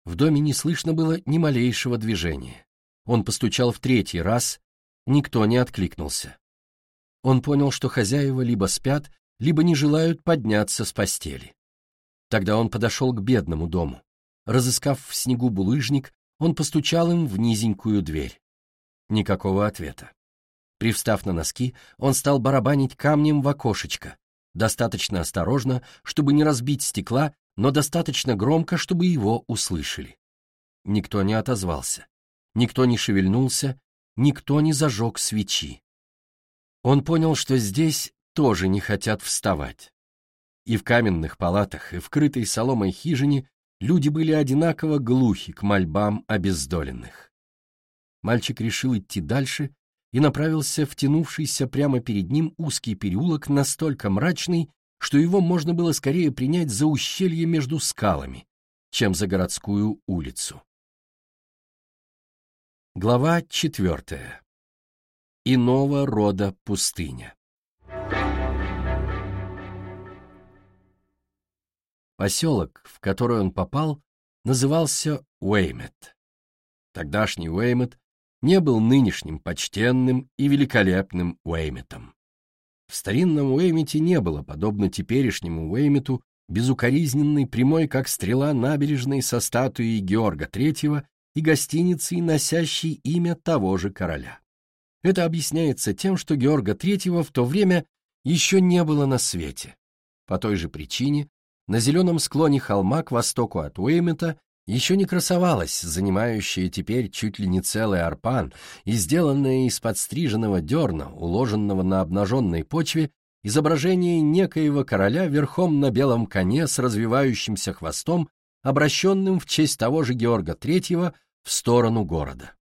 В доме не слышно было ни малейшего движения. Он постучал в третий раз, никто не откликнулся. Он понял, что хозяева либо спят, либо не желают подняться с постели. Тогда он подошел к бедному дому. Разыскав в снегу булыжник, он постучал им в низенькую дверь. Никакого ответа. Привстав на носки, он стал барабанить камнем в окошечко, достаточно осторожно, чтобы не разбить стекла, но достаточно громко, чтобы его услышали. Никто не отозвался, никто не шевельнулся, никто не зажег свечи. Он понял, что здесь тоже не хотят вставать. И в каменных палатах, и в крытой соломой хижине люди были одинаково глухи к мольбам обездоленных. Мальчик решил идти дальше и направился в тянувшийся прямо перед ним узкий переулок настолько мрачный, что его можно было скорее принять за ущелье между скалами, чем за городскую улицу. Глава четвертая. Иного рода пустыня. Поселок, в который он попал, назывался Уэймет. Тогдашний Уэймет не был нынешним почтенным и великолепным Уэйметом. В старинном Уэймете не было, подобно теперешнему Уэймету, безукоризненной прямой, как стрела набережной со статуей Георга III и гостиницей, носящей имя того же короля. Это объясняется тем, что Георга III в то время еще не было на свете. По той же причине на зеленом склоне холма к востоку от Уэймета еще не красовалась занимающая теперь чуть ли не целый арпан и сделанное из подстриженного дерна, уложенного на обнаженной почве, изображение некоего короля верхом на белом коне с развивающимся хвостом, обращенным в честь того же Георга III в сторону города.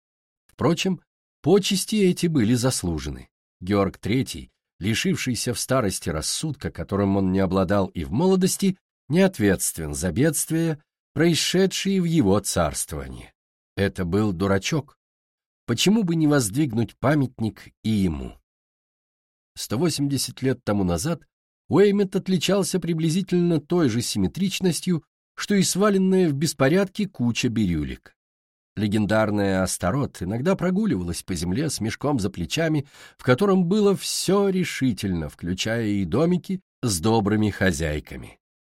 Впрочем, почести эти были заслужены. Георг III, лишившийся в старости рассудка, которым он не обладал и в молодости, не ответственен за бедствия, происшедшие в его царствовании. Это был дурачок. Почему бы не воздвигнуть памятник и ему? 180 лет тому назад Уэймет отличался приблизительно той же симметричностью, что и сваленная в беспорядке куча бирюлек. Легендарная Астарот иногда прогуливалась по земле с мешком за плечами, в котором было все решительно, включая и домики с добрыми хозяйками.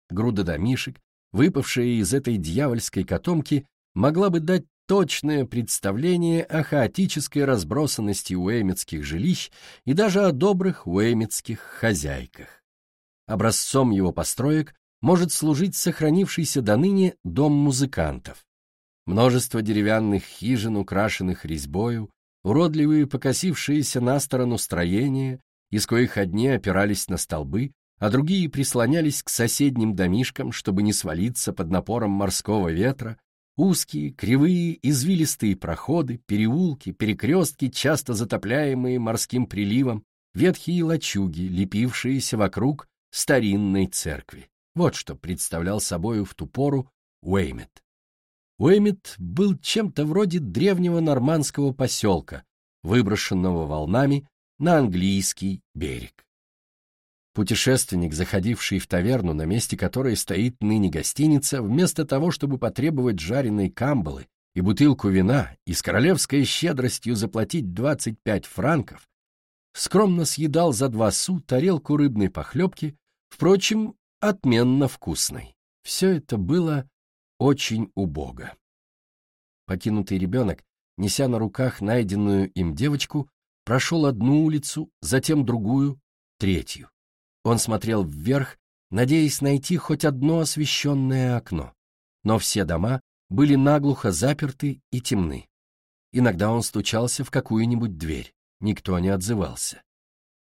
Груда домишек, выпавшая из этой дьявольской котомки, могла бы дать точное представление о хаотической разбросанности уэймитских жилищ и даже о добрых уэймитских хозяйках. Образцом его построек может служить сохранившийся до ныне дом музыкантов. Множество деревянных хижин, украшенных резьбою, уродливые покосившиеся на сторону строения, из коих одни опирались на столбы, а другие прислонялись к соседним домишкам, чтобы не свалиться под напором морского ветра, узкие, кривые, извилистые проходы, переулки, перекрестки, часто затопляемые морским приливом, ветхие лачуги, лепившиеся вокруг старинной церкви. Вот что представлял собою в ту пору Уэймет. Уэймет был чем-то вроде древнего нормандского поселка, выброшенного волнами на английский берег. Путешественник, заходивший в таверну, на месте которой стоит ныне гостиница, вместо того, чтобы потребовать жареной камбалы и бутылку вина и с королевской щедростью заплатить 25 франков, скромно съедал за два су тарелку рыбной похлебки, впрочем, отменно вкусной. Все это было очень убого. Покинутый ребенок, неся на руках найденную им девочку, прошел одну улицу, затем другую, третью. Он смотрел вверх, надеясь найти хоть одно освещенное окно. Но все дома были наглухо заперты и темны. Иногда он стучался в какую-нибудь дверь, никто не отзывался.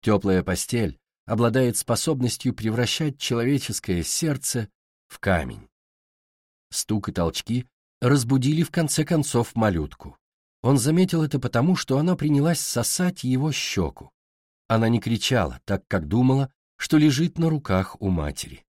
Теплая постель обладает способностью превращать человеческое сердце в камень. Стук и толчки разбудили в конце концов малютку. Он заметил это потому, что она принялась сосать его щеку. Она не кричала, так как думала, что лежит на руках у матери.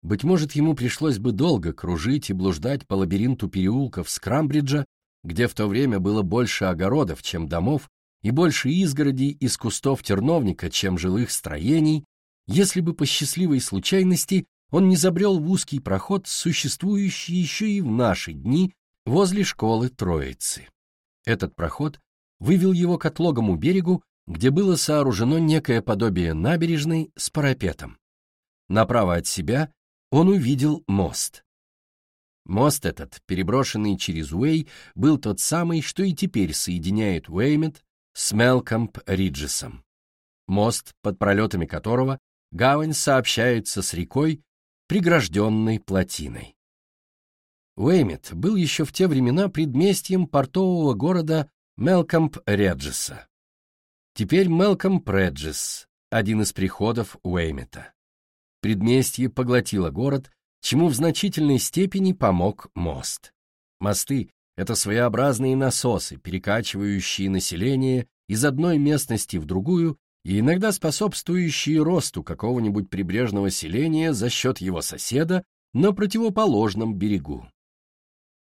Быть может, ему пришлось бы долго кружить и блуждать по лабиринту переулков Скрамбриджа, где в то время было больше огородов, чем домов, и больше изгородей из кустов терновника, чем жилых строений, если бы по счастливой случайности он не забрел в узкий проход, существующий еще и в наши дни возле школы Троицы. Этот проход вывел его к отлогому берегу, где было сооружено некое подобие набережной с парапетом. Направо от себя он увидел мост. Мост этот, переброшенный через Уэй, был тот самый, что и теперь соединяет Уэймет с Мелкомп-Риджесом. Мост, под пролетами которого гавань сообщается с рекой, прегражденной плотиной. Уэймет был еще в те времена предместьем портового города Мелкомп-Реджеса. Теперь Мелкомп-Реджес, один из приходов Уэймета. Предместье поглотило город, чему в значительной степени помог мост. Мосты — это своеобразные насосы, перекачивающие население из одной местности в другую и иногда способствующие росту какого-нибудь прибрежного селения за счет его соседа на противоположном берегу.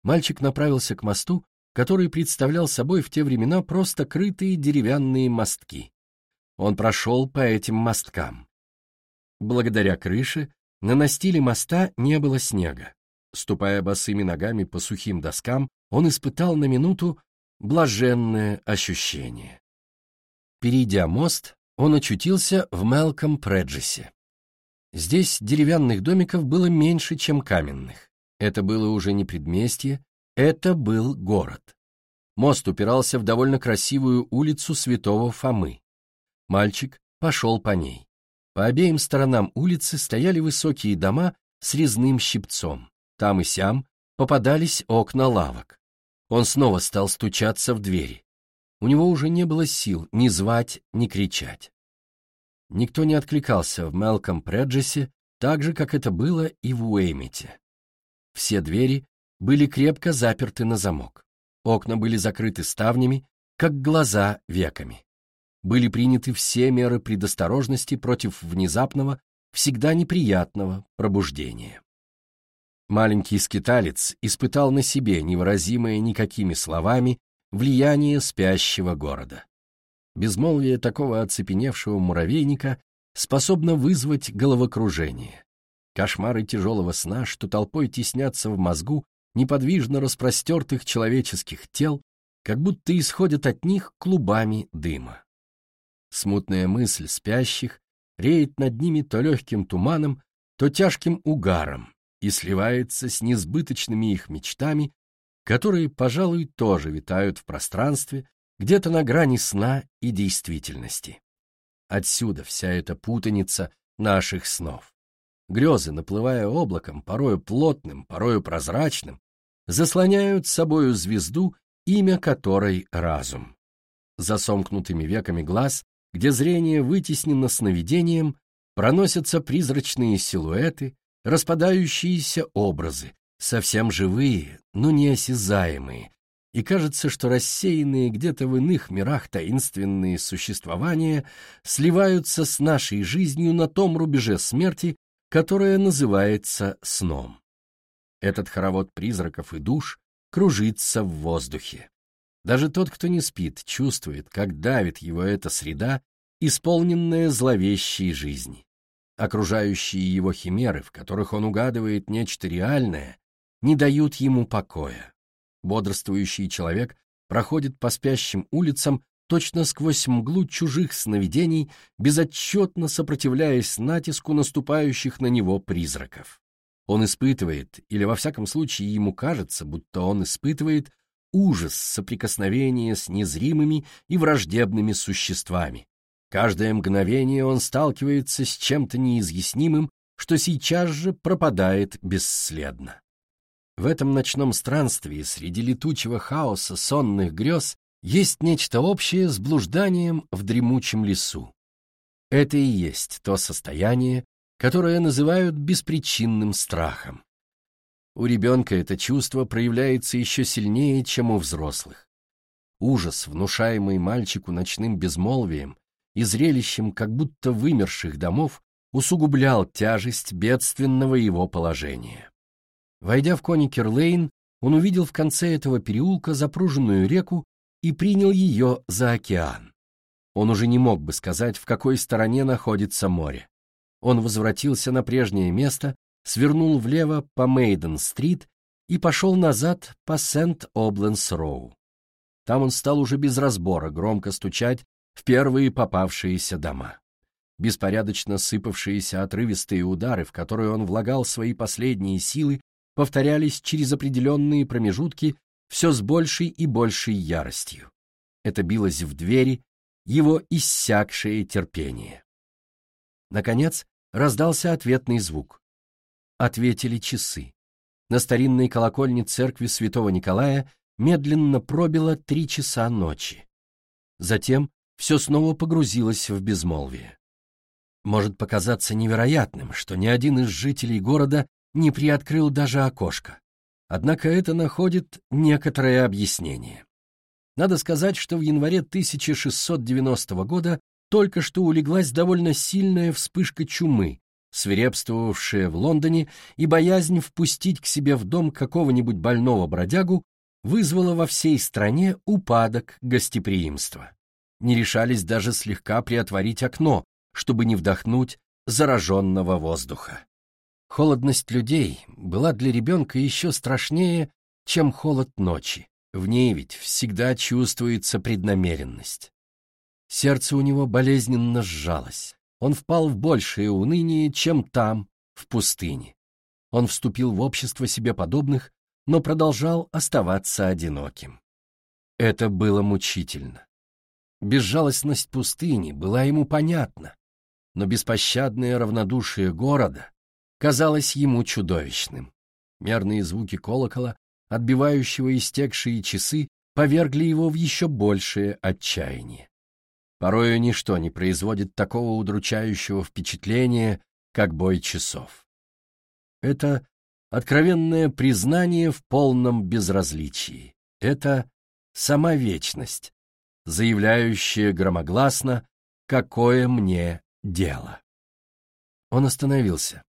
Мальчик направился к мосту, который представлял собой в те времена просто крытые деревянные мостки. Он прошел по этим мосткам. Благодаря крыше на настиле моста не было снега. Ступая босыми ногами по сухим доскам, он испытал на минуту блаженное ощущение. Перейдя мост, он очутился в Мелком Преджесе. Здесь деревянных домиков было меньше, чем каменных. Это было уже не предместье, это был город. Мост упирался в довольно красивую улицу Святого Фомы. Мальчик пошел по ней. По обеим сторонам улицы стояли высокие дома с резным щипцом. Там и сям попадались окна лавок. Он снова стал стучаться в двери. У него уже не было сил ни звать, ни кричать. Никто не откликался в Мелком Преджесе, так же, как это было и в Уэймите. Все двери были крепко заперты на замок. Окна были закрыты ставнями, как глаза веками. Были приняты все меры предосторожности против внезапного, всегда неприятного пробуждения. Маленький скиталец испытал на себе невыразимое никакими словами влияние спящего города. Безмолвие такого оцепеневшего муравейника способно вызвать головокружение. Кошмары тяжелого сна, что толпой теснятся в мозгу неподвижно распростертых человеческих тел, как будто исходят от них клубами дыма. Смутная мысль спящих реет над ними то легким туманом, то тяжким угаром и сливается с несбыточными их мечтами, которые, пожалуй, тоже витают в пространстве, где-то на грани сна и действительности. Отсюда вся эта путаница наших снов. Грезы, наплывая облаком, порою плотным, порою прозрачным, заслоняют собою звезду, имя которой — разум. За сомкнутыми веками глаз, где зрение вытеснено сновидением, проносятся призрачные силуэты, распадающиеся образы, совсем живые, но неосязаемые, и кажется, что рассеянные где-то в иных мирах таинственные существования сливаются с нашей жизнью на том рубеже смерти, которое называется сном. Этот хоровод призраков и душ кружится в воздухе. Даже тот, кто не спит, чувствует, как давит его эта среда, исполненная зловещей жизни. Окружающие его химеры, в которых он угадывает нечто реальное, не дают ему покоя. Бодрствующий человек проходит по спящим улицам точно сквозь мглу чужих сновидений, безотчетно сопротивляясь натиску наступающих на него призраков. Он испытывает, или во всяком случае ему кажется, будто он испытывает ужас соприкосновения с незримыми и враждебными существами. Каждое мгновение он сталкивается с чем-то неизъяснимым, что сейчас же пропадает бесследно. В этом ночном странстве среди летучего хаоса сонных грез есть нечто общее с блужданием в дремучем лесу. Это и есть то состояние, которое называют беспричинным страхом. У ребенка это чувство проявляется еще сильнее, чем у взрослых. Ужас, внушаемый мальчику ночным безмолвием и зрелищем как будто вымерших домов, усугублял тяжесть бедственного его положения. Войдя в Коникер-Лейн, он увидел в конце этого переулка запруженную реку и принял ее за океан. Он уже не мог бы сказать, в какой стороне находится море. Он возвратился на прежнее место, свернул влево по Мейден-стрит и пошел назад по Сент-Обленс-Роу. Там он стал уже без разбора громко стучать в первые попавшиеся дома. Беспорядочно сыпавшиеся отрывистые удары, в которые он влагал свои последние силы, повторялись через определенные промежутки все с большей и большей яростью. Это билось в двери, его иссякшее терпение. Наконец раздался ответный звук. Ответили часы. На старинной колокольне церкви святого Николая медленно пробило три часа ночи. Затем все снова погрузилось в безмолвие. Может показаться невероятным, что ни один из жителей города не приоткрыл даже окошко. Однако это находит некоторое объяснение. Надо сказать, что в январе 1690 года только что улеглась довольно сильная вспышка чумы, свирепствовавшая в Лондоне, и боязнь впустить к себе в дом какого-нибудь больного бродягу вызвала во всей стране упадок гостеприимства. Не решались даже слегка приотворить окно, чтобы не вдохнуть зараженного воздуха. Холодность людей была для ребенка еще страшнее, чем холод ночи. В ней ведь всегда чувствуется преднамеренность. Сердце у него болезненно сжалось. Он впал в большее уныние, чем там, в пустыне. Он вступил в общество себе подобных, но продолжал оставаться одиноким. Это было мучительно. Безжалостность пустыни была ему понятна, но беспощадное равнодушие города казалось ему чудовищным. Мерные звуки колокола, отбивающего истекшие часы, повергли его в еще большее отчаяние. Порою ничто не производит такого удручающего впечатления, как бой часов. Это откровенное признание в полном безразличии. Это сама вечность, заявляющая громогласно «какое мне дело». Он остановился.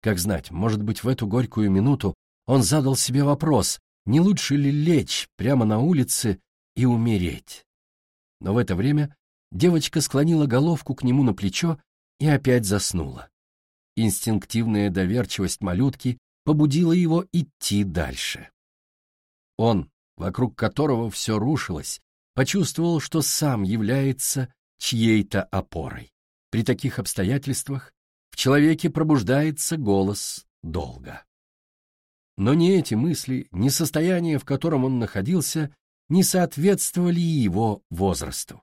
Как знать, может быть, в эту горькую минуту он задал себе вопрос, не лучше ли лечь прямо на улице и умереть. Но в это время девочка склонила головку к нему на плечо и опять заснула. Инстинктивная доверчивость малютки побудила его идти дальше. Он, вокруг которого все рушилось, почувствовал, что сам является чьей-то опорой. При таких обстоятельствах в человеке пробуждается голос долга. Но ни эти мысли, ни состояние, в котором он находился, не соответствовали его возрасту.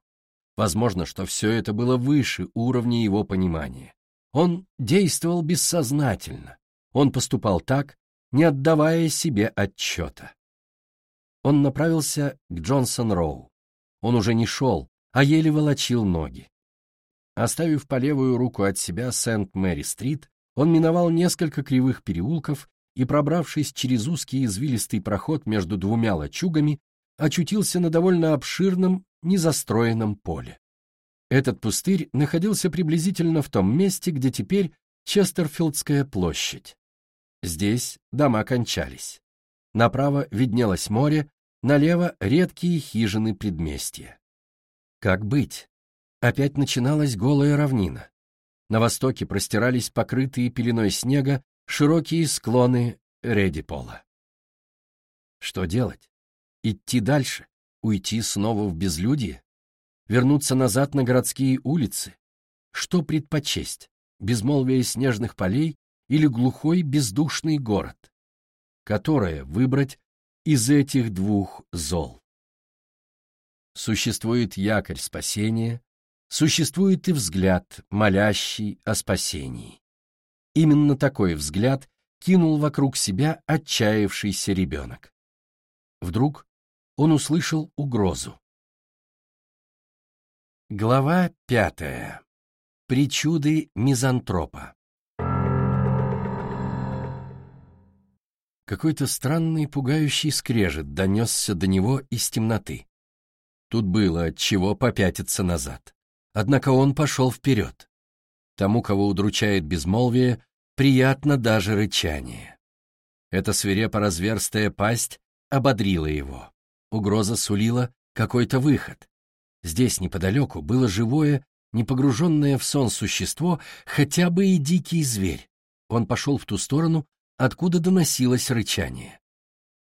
Возможно, что все это было выше уровня его понимания. Он действовал бессознательно. Он поступал так, не отдавая себе отчета. Он направился к Джонсон-Роу. Он уже не шел, а еле волочил ноги. Оставив по левую руку от себя Сент-Мэри-стрит, он миновал несколько кривых переулков и, пробравшись через узкий извилистый проход между двумя лачугами, очутился на довольно обширном, незастроенном поле. Этот пустырь находился приблизительно в том месте, где теперь Честерфилдская площадь. Здесь дома кончались. Направо виднелось море, налево редкие хижины предместья. Как быть? Опять начиналась голая равнина. На востоке простирались покрытые пеленой снега широкие склоны Редипола. Что делать? Идти дальше? Уйти снова в безлюдье? Вернуться назад на городские улицы? Что предпочесть? Безмолвие снежных полей или глухой бездушный город? Которое выбрать из этих двух зол? Существует якорь спасения, существует и взгляд, молящий о спасении. Именно такой взгляд кинул вокруг себя отчаявшийся ребенок. Вдруг он услышал угрозу. Глава пятая. Причуды мизантропа. Какой-то странный пугающий скрежет донесся до него из темноты. Тут было от чего попятиться назад. Однако он пошел вперед. Тому, кого удручает безмолвие, приятно даже рычание. Эта свирепо разверстая пасть ободрила его. Угроза сулила какой-то выход. Здесь неподалеку было живое не погруженное в сон существо, хотя бы и дикий зверь. Он пошел в ту сторону, откуда доносилось рычание.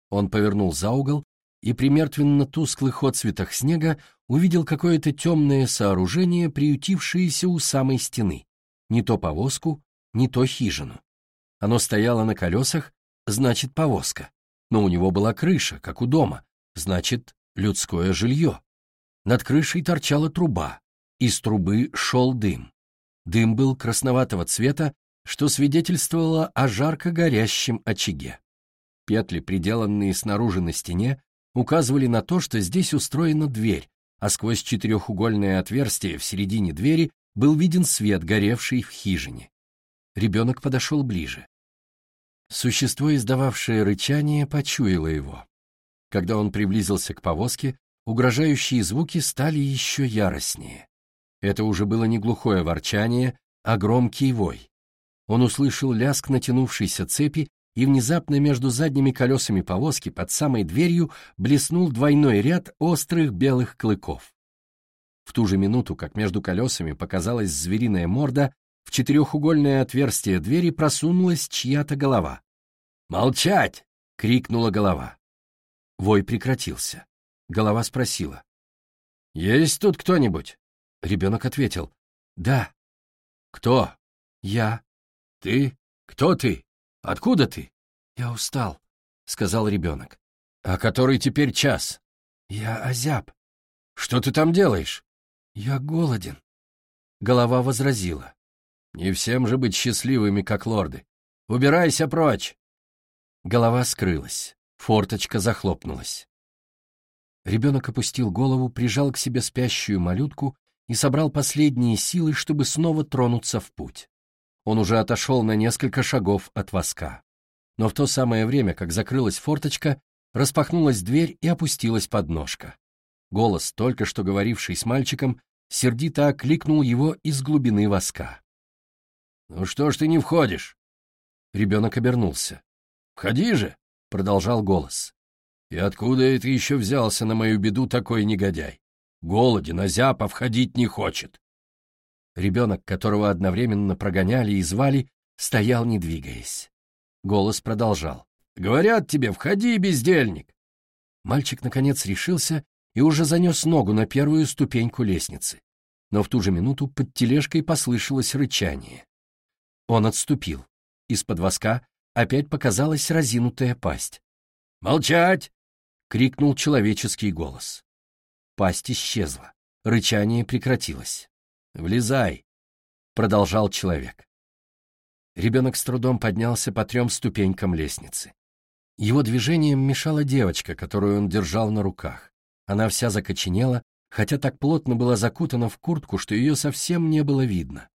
Он повернул за угол и при мертвенно-тусклых отцветах снега увидел какое-то темное сооружение, приютившееся у самой стены. Не то повозку, не то хижину. Оно стояло на колесах, значит, повозка. Но у него была крыша, как у дома, значит, людское жилье. Над крышей торчала труба, из трубы шел дым. Дым был красноватого цвета, что свидетельствовало о жарко горящем очаге. Петли, приделанные снаружи на стене, указывали на то, что здесь устроена дверь, а сквозь четырехугольное отверстие в середине двери был виден свет, горевший в хижине. Ребенок подошел ближе. Существо, издававшее рычание, почуяло его. Когда он приблизился к повозке, угрожающие звуки стали еще яростнее. Это уже было не глухое ворчание, а громкий вой. Он услышал лязг натянувшейся цепи, и внезапно между задними колесами повозки под самой дверью блеснул двойной ряд острых белых клыков. В ту же минуту, как между колесами показалась звериная морда, в четырехугольное отверстие двери просунулась чья-то голова. «Молчать!» — крикнула голова. Вой прекратился. Голова спросила. «Есть тут кто-нибудь?» Ребенок ответил. «Да». «Кто?» «Я». «Ты? Кто ты? Откуда ты?» «Я устал», — сказал ребенок. «А который теперь час?» «Я озяб». «Что ты там делаешь?» «Я голоден». Голова возразила. «Не всем же быть счастливыми, как лорды. Убирайся прочь!» Голова скрылась. Форточка захлопнулась. Ребенок опустил голову, прижал к себе спящую малютку и собрал последние силы, чтобы снова тронуться в путь. Он уже отошел на несколько шагов от воска. Но в то самое время, как закрылась форточка, распахнулась дверь и опустилась подножка. Голос, только что говоривший с мальчиком, сердито окликнул его из глубины воска. «Ну что ж ты не входишь?» Ребенок обернулся. «Входи же!» — продолжал голос. «И откуда это еще взялся на мою беду такой негодяй? Голоден, озяб, а входить не хочет. Ребенок, которого одновременно прогоняли и звали, стоял, не двигаясь. Голос продолжал. «Говорят тебе, входи, бездельник!» Мальчик, наконец, решился и уже занес ногу на первую ступеньку лестницы. Но в ту же минуту под тележкой послышалось рычание. Он отступил. Из-под воска опять показалась разинутая пасть. «Молчать!» — крикнул человеческий голос. Пасть исчезла. Рычание прекратилось. «Влезай!» — продолжал человек. Ребенок с трудом поднялся по трем ступенькам лестницы. Его движением мешала девочка, которую он держал на руках. Она вся закоченела, хотя так плотно была закутана в куртку, что ее совсем не было видно.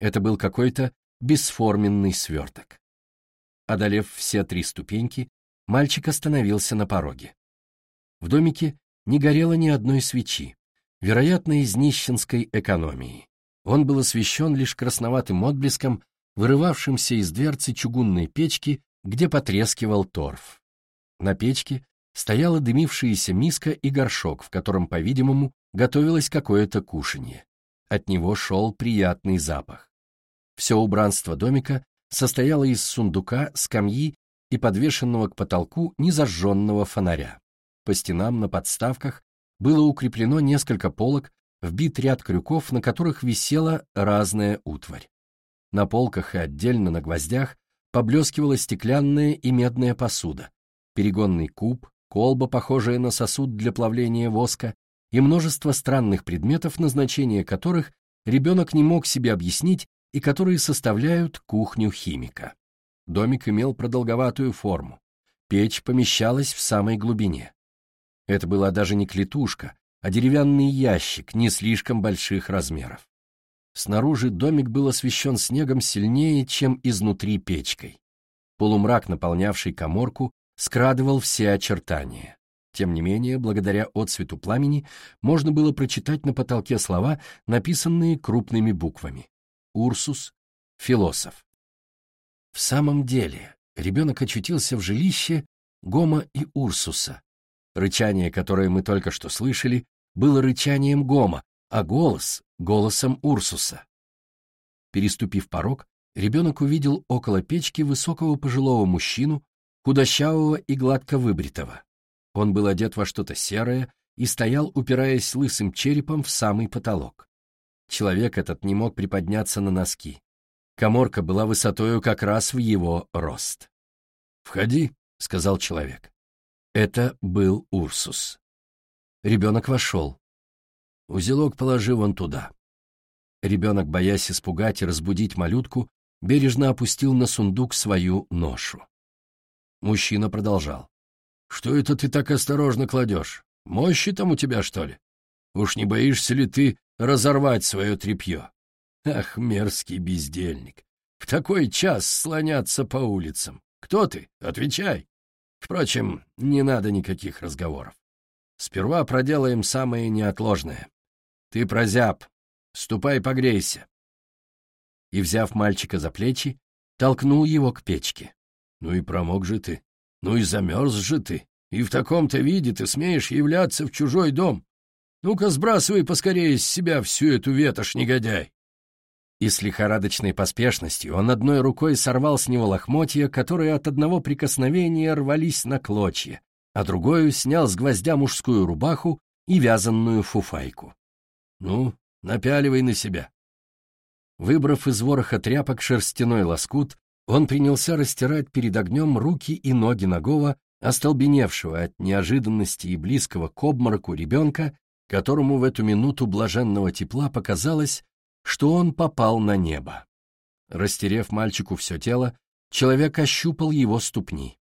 Это был какой-то бесформенный сверток. Одолев все три ступеньки, мальчик остановился на пороге. В домике не горело ни одной свечи, вероятно, из нищенской экономии. Он был освещен лишь красноватым отблеском, вырывавшимся из дверцы чугунной печки, где потрескивал торф. На печке стояла дымившаяся миска и горшок, в котором, по-видимому, готовилось какое-то кушанье. От него шел приятный запах. Все убранство домика состояло из сундука, скамьи и подвешенного к потолку незажженного фонаря. По стенам на подставках было укреплено несколько полок, вбит ряд крюков, на которых висела разная утварь. На полках и отдельно на гвоздях поблескивала стеклянная и медная посуда, перегонный куб, колба, похожая на сосуд для плавления воска, и множество странных предметов, назначение которых ребенок не мог себе объяснить и которые составляют кухню химика. Домик имел продолговатую форму. Печь помещалась в самой глубине. Это была даже не клетушка, а деревянный ящик не слишком больших размеров. Снаружи домик был освещен снегом сильнее, чем изнутри печкой. Полумрак, наполнявший коморку, скрадывал все очертания. Тем не менее, благодаря отсвету пламени, можно было прочитать на потолке слова, написанные крупными буквами. Урсус, философ. В самом деле, ребенок очутился в жилище Гома и Урсуса, Рычание, которое мы только что слышали, было рычанием Гома, а голос — голосом Урсуса. Переступив порог, ребенок увидел около печки высокого пожилого мужчину, худощавого и гладко выбритого. Он был одет во что-то серое и стоял, упираясь лысым черепом в самый потолок. Человек этот не мог приподняться на носки. Коморка была высотою как раз в его рост. «Входи», — сказал человек. Это был Урсус. Ребенок вошел. Узелок положи вон туда. Ребенок, боясь испугать и разбудить малютку, бережно опустил на сундук свою ношу. Мужчина продолжал. «Что это ты так осторожно кладешь? Мощи там у тебя, что ли? Уж не боишься ли ты разорвать свое тряпье? Ах, мерзкий бездельник! В такой час слоняться по улицам. Кто ты? Отвечай!» Впрочем, не надо никаких разговоров. Сперва проделаем самое неотложное. Ты прозяб, ступай погрейся. И, взяв мальчика за плечи, толкнул его к печке. Ну и промок же ты, ну и замерз же ты, и в таком-то виде ты смеешь являться в чужой дом. Ну-ка сбрасывай поскорее с себя всю эту ветошь, негодяй. И с лихорадочной поспешностью он одной рукой сорвал с него лохмотья, которые от одного прикосновения рвались на клочья, а другую снял с гвоздя мужскую рубаху и вязанную фуфайку. «Ну, напяливай на себя». Выбрав из вороха тряпок шерстяной лоскут, он принялся растирать перед огнем руки и ноги ногого, остолбеневшего от неожиданности и близкого к обмороку ребенка, которому в эту минуту блаженного тепла показалось, что он попал на небо. Растерев мальчику все тело, человек ощупал его ступни.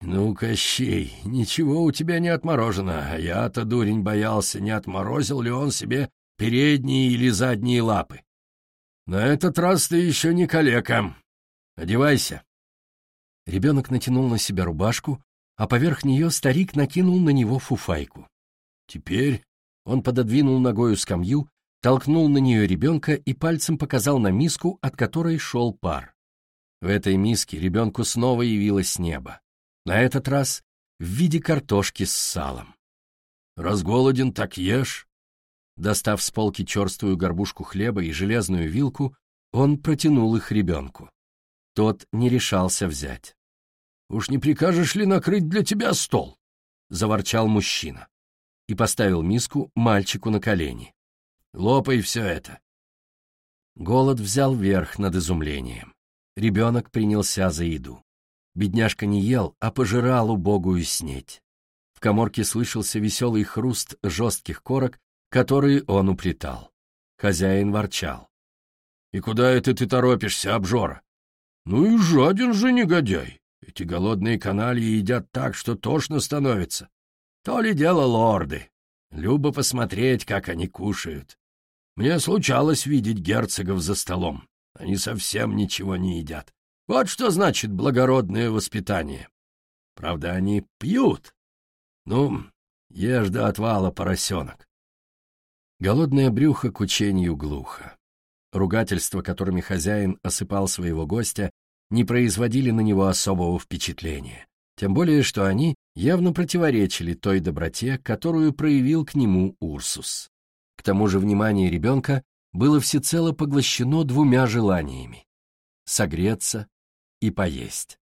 «Ну, Кощей, ничего у тебя не отморожено, а я-то, дурень, боялся, не отморозил ли он себе передние или задние лапы. На этот раз ты еще не калека. Одевайся». Ребенок натянул на себя рубашку, а поверх нее старик накинул на него фуфайку. Теперь он пододвинул ногою скамью толкнул на нее ребенка и пальцем показал на миску, от которой шел пар. В этой миске ребенку снова явилось небо. На этот раз в виде картошки с салом. «Разголоден, так ешь!» Достав с полки черствую горбушку хлеба и железную вилку, он протянул их ребенку. Тот не решался взять. «Уж не прикажешь ли накрыть для тебя стол?» — заворчал мужчина и поставил миску мальчику на колени. Лопай все это. Голод взял верх над изумлением. Ребенок принялся за еду. Бедняжка не ел, а пожирал убогую снеть. В коморке слышался веселый хруст жестких корок, которые он уплетал. Хозяин ворчал. «И куда это ты торопишься, обжора?» «Ну и жаден же негодяй. Эти голодные канальи едят так, что тошно становится. То ли дело лорды. Любо посмотреть, как они кушают. Мне случалось видеть герцогов за столом. Они совсем ничего не едят. Вот что значит благородное воспитание. Правда, они пьют. Ну, ешь до отвала, поросенок. Голодное брюхо к учению глухо. Ругательства, которыми хозяин осыпал своего гостя, не производили на него особого впечатления. Тем более, что они явно противоречили той доброте, которую проявил к нему Урсус. К тому же внимание ребенка было всецело поглощено двумя желаниями — согреться и поесть.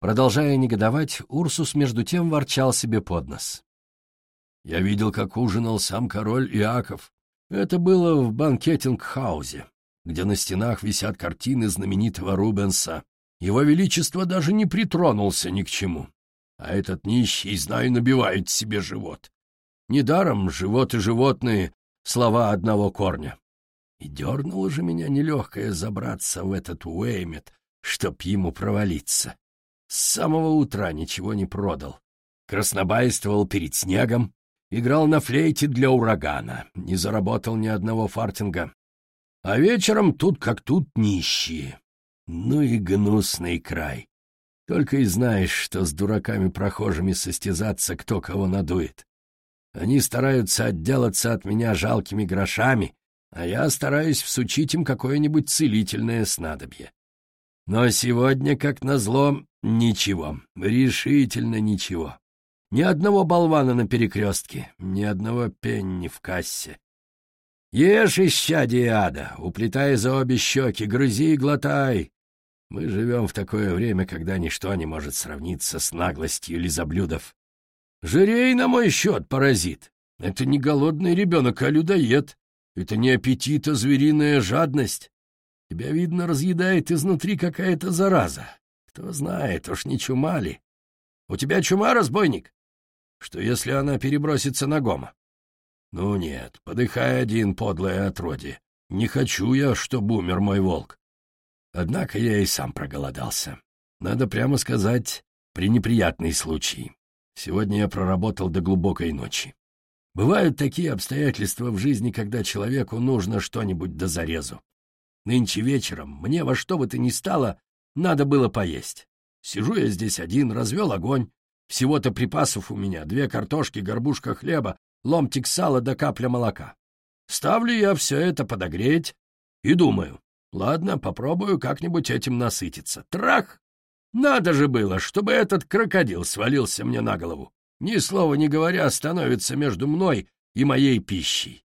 Продолжая негодовать, Урсус между тем ворчал себе под нос. «Я видел, как ужинал сам король Иаков. Это было в банкетинг-хаузе, где на стенах висят картины знаменитого Рубенса. Его Величество даже не притронулся ни к чему. А этот нищий, знаю, набивает себе живот. Недаром живот и животные — слова одного корня. И дернуло же меня нелегкое забраться в этот Уэймет, чтоб ему провалиться. С самого утра ничего не продал. Краснобайствовал перед снегом, играл на флейте для урагана, не заработал ни одного фартинга. А вечером тут как тут нищие. Ну и гнусный край. Только и знаешь, что с дураками-прохожими состязаться, кто кого надует. Они стараются отделаться от меня жалкими грошами, а я стараюсь всучить им какое-нибудь целительное снадобье. Но сегодня, как назло, ничего, решительно ничего. Ни одного болвана на перекрестке, ни одного пенни в кассе. Ешь, исчадие ада, уплетай за обе щеки, грызи и глотай. Мы живем в такое время, когда ничто не может сравниться с наглостью лизоблюдов. Жирей на мой счет, паразит. Это не голодный ребенок, а людоед. Это не аппетит, а звериная жадность. Тебя, видно, разъедает изнутри какая-то зараза. Кто знает, уж не чума ли. У тебя чума, разбойник? Что, если она перебросится на Гома? Ну нет, подыхай один, подлое отродье. Не хочу я, чтобы умер мой волк. Однако я и сам проголодался. Надо прямо сказать, пренеприятный случай. Сегодня я проработал до глубокой ночи. Бывают такие обстоятельства в жизни, когда человеку нужно что-нибудь до зарезу. Нынче вечером мне во что бы то ни стало надо было поесть. Сижу я здесь один, развел огонь. Всего-то припасов у меня — две картошки, горбушка хлеба, ломтик сала да капля молока. Ставлю я все это подогреть и думаю, ладно, попробую как-нибудь этим насытиться. Трах! Надо же было, чтобы этот крокодил свалился мне на голову ни слова не говоря, становится между мной и моей пищей.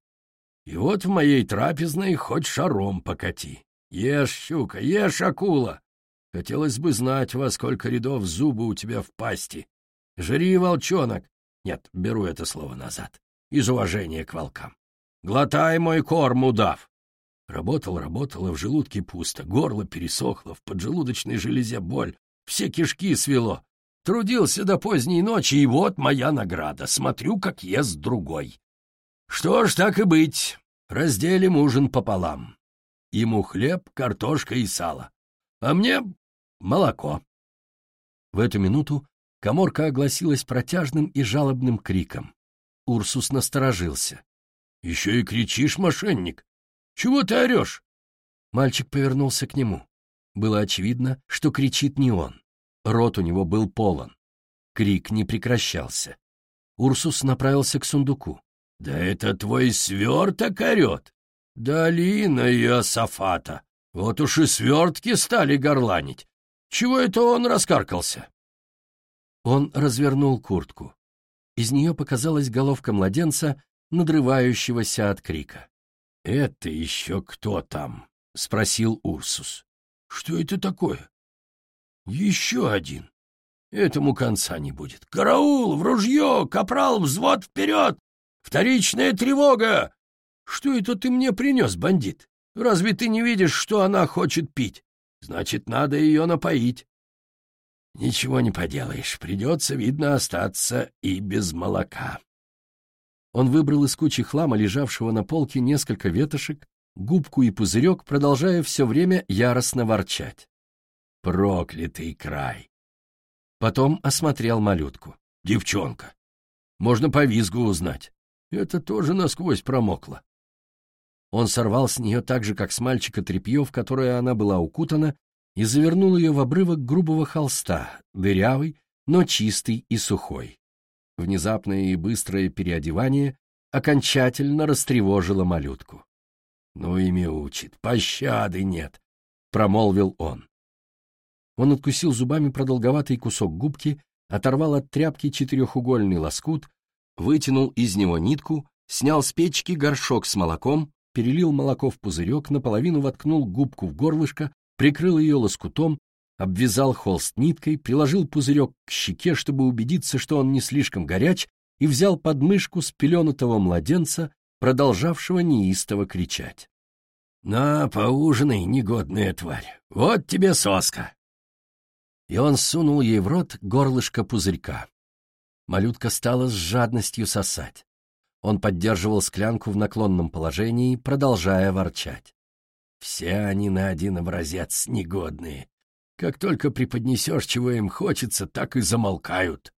И вот в моей трапезной хоть шаром покати. Ешь, щука, ешь, акула. Хотелось бы знать, во сколько рядов зубы у тебя в пасти. Жри, волчонок. Нет, беру это слово назад. Из уважения к волкам. Глотай мой корм, удав. Работал, работал, и в желудке пусто, горло пересохло, в поджелудочной железе боль, все кишки свело. Трудился до поздней ночи, и вот моя награда. Смотрю, как ест другой. Что ж, так и быть. Разделим ужин пополам. Ему хлеб, картошка и сало. А мне молоко. В эту минуту коморка огласилась протяжным и жалобным криком. Урсус насторожился. — Еще и кричишь, мошенник! Чего ты орешь? Мальчик повернулся к нему. Было очевидно, что кричит не он. Рот у него был полон. Крик не прекращался. Урсус направился к сундуку. «Да это твой сверток орет! Долина Иосафата! Вот уж и свертки стали горланить! Чего это он раскаркался?» Он развернул куртку. Из нее показалась головка младенца, надрывающегося от крика. «Это еще кто там?» — спросил Урсус. «Что это такое?» Еще один. Этому конца не будет. Караул, в ружье, капрал, взвод вперед! Вторичная тревога! Что это ты мне принес, бандит? Разве ты не видишь, что она хочет пить? Значит, надо ее напоить. Ничего не поделаешь, придется, видно, остаться и без молока. Он выбрал из кучи хлама, лежавшего на полке, несколько ветошек, губку и пузырек, продолжая все время яростно ворчать. Проклятый край! Потом осмотрел малютку. Девчонка. Можно по визгу узнать. Это тоже насквозь промокло. Он сорвал с нее так же, как с мальчика тряпье, в которое она была укутана, и завернул ее в обрывок грубого холста, дырявый, но чистый и сухой. Внезапное и быстрое переодевание окончательно растревожило малютку. «Ну, ими учит, пощады нет», — промолвил он. Он откусил зубами продолговатый кусок губки, оторвал от тряпки четырехугольный лоскут, вытянул из него нитку, снял с печки горшок с молоком, перелил молоко в пузырек, наполовину воткнул губку в горлышко, прикрыл ее лоскутом, обвязал холст ниткой, приложил пузырек к щеке, чтобы убедиться, что он не слишком горяч, и взял подмышку спеленутого младенца, продолжавшего неистово кричать. — На, поужинай, негодная тварь, вот тебе соска! и он сунул ей в рот горлышко пузырька. Малютка стала с жадностью сосать. Он поддерживал склянку в наклонном положении, продолжая ворчать. Все они на один образец негодные. Как только преподнесешь, чего им хочется, так и замолкают.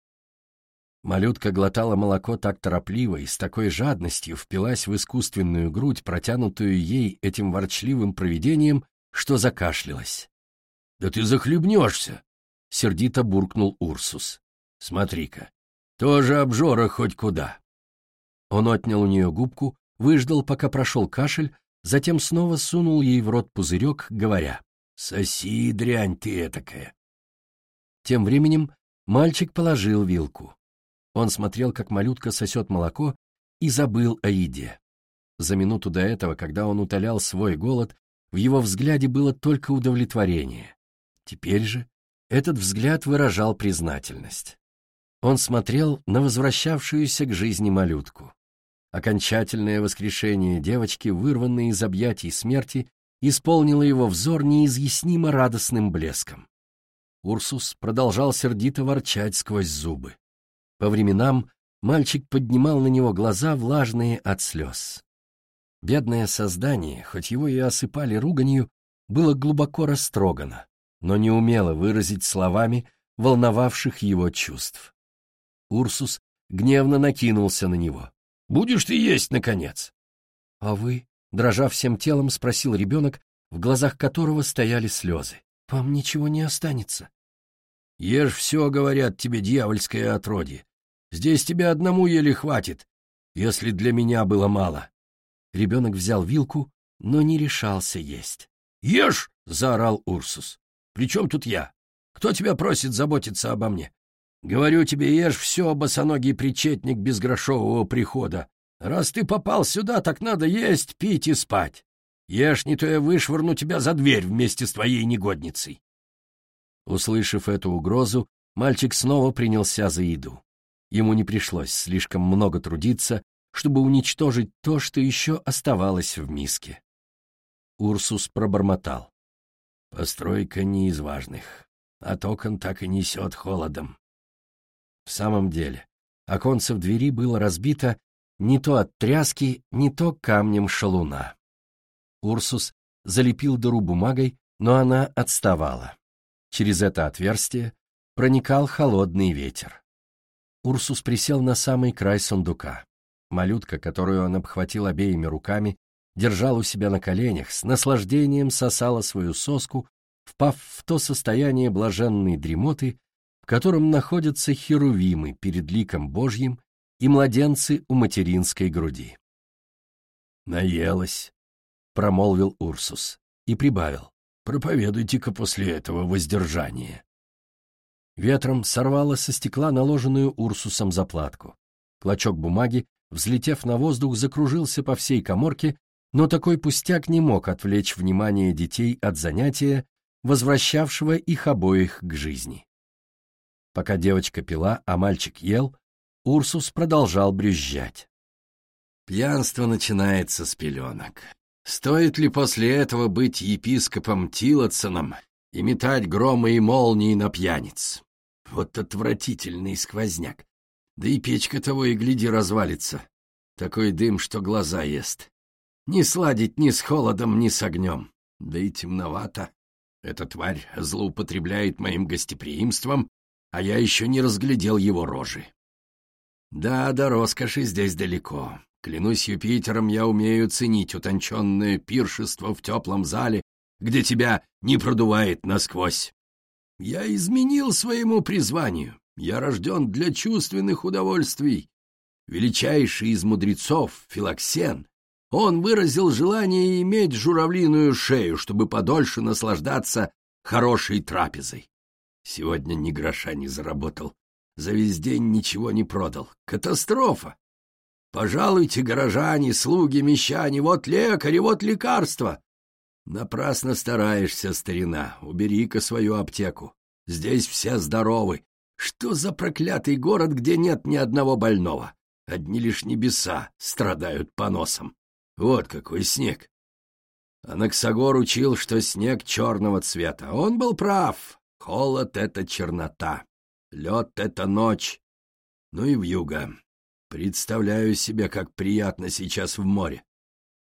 Малютка глотала молоко так торопливо и с такой жадностью впилась в искусственную грудь, протянутую ей этим ворчливым провидением, что закашлялась. — Да ты захлебнешься! — сердито буркнул Урсус. «Смотри-ка, тоже обжора хоть куда». Он отнял у нее губку, выждал, пока прошел кашель, затем снова сунул ей в рот пузырек, говоря, «Соси, дрянь ты этакая». Тем временем мальчик положил вилку. Он смотрел, как малютка сосет молоко, и забыл о еде. За минуту до этого, когда он утолял свой голод, в его взгляде было только удовлетворение. Теперь же этот взгляд выражал признательность. Он смотрел на возвращавшуюся к жизни малютку. Окончательное воскрешение девочки, вырванное из объятий смерти, исполнило его взор неизъяснимо радостным блеском. Урсус продолжал сердито ворчать сквозь зубы. По временам мальчик поднимал на него глаза, влажные от слез. Бедное создание, хоть его и осыпали руганью, было глубоко растрогано, но не умело выразить словами волновавших его чувств. Урсус гневно накинулся на него. «Будешь ты есть, наконец!» «А вы?» — дрожа всем телом, спросил ребенок, в глазах которого стояли слезы. «Вам ничего не останется?» «Ешь все, — говорят тебе, дьявольское отродье. Здесь тебе одному еле хватит, если для меня было мало». Ребенок взял вилку, но не решался есть. «Ешь!» — заорал Урсус. «При чем тут я? Кто тебя просит заботиться обо мне? Говорю тебе, ешь все, босоногий причетник безгрошового прихода. Раз ты попал сюда, так надо есть, пить и спать. Ешь, не то я вышвырну тебя за дверь вместе с твоей негодницей. Услышав эту угрозу, мальчик снова принялся за еду. Ему не пришлось слишком много трудиться, чтобы уничтожить то, что еще оставалось в миске. Урсус пробормотал. Постройка не из важных, от окон так и несет холодом. В самом деле, оконце в двери было разбито не то от тряски, не то камнем шалуна. Урсус залепил дыру бумагой, но она отставала. Через это отверстие проникал холодный ветер. Урсус присел на самый край сундука. Малютка, которую он обхватил обеими руками, держал у себя на коленях, с наслаждением сосала свою соску, впав в то состояние блаженной дремоты, в котором находятся херувимы перед ликом Божьим и младенцы у материнской груди. «Наелась», — промолвил Урсус и прибавил, «проповедуйте-ка после этого воздержание». Ветром сорвало со стекла наложенную Урсусом заплатку. Клочок бумаги, взлетев на воздух, закружился по всей коморке, но такой пустяк не мог отвлечь внимание детей от занятия, возвращавшего их обоих к жизни. Пока девочка пила, а мальчик ел, Урсус продолжал брюзжать. Пьянство начинается с пеленок. Стоит ли после этого быть епископом Тилотсоном и метать громы и молнии на пьяниц? Вот отвратительный сквозняк. Да и печка того и гляди развалится. Такой дым, что глаза ест. Не сладить ни с холодом, ни с огнем. Да и темновато. Эта тварь злоупотребляет моим гостеприимством а я еще не разглядел его рожи. Да, до роскоши здесь далеко. Клянусь Юпитером, я умею ценить утонченное пиршество в теплом зале, где тебя не продувает насквозь. Я изменил своему призванию. Я рожден для чувственных удовольствий. Величайший из мудрецов, Филоксен, он выразил желание иметь журавлиную шею, чтобы подольше наслаждаться хорошей трапезой. Сегодня ни гроша не заработал. За весь день ничего не продал. Катастрофа! Пожалуйте, горожане, слуги, мещане, вот лекари, вот лекарства. Напрасно стараешься, старина, убери-ка свою аптеку. Здесь все здоровы. Что за проклятый город, где нет ни одного больного? Одни лишь небеса страдают поносом. Вот какой снег. Анаксагор учил, что снег черного цвета. Он был прав. Холод — это чернота, лед — это ночь. Ну и вьюга. Представляю себе, как приятно сейчас в море.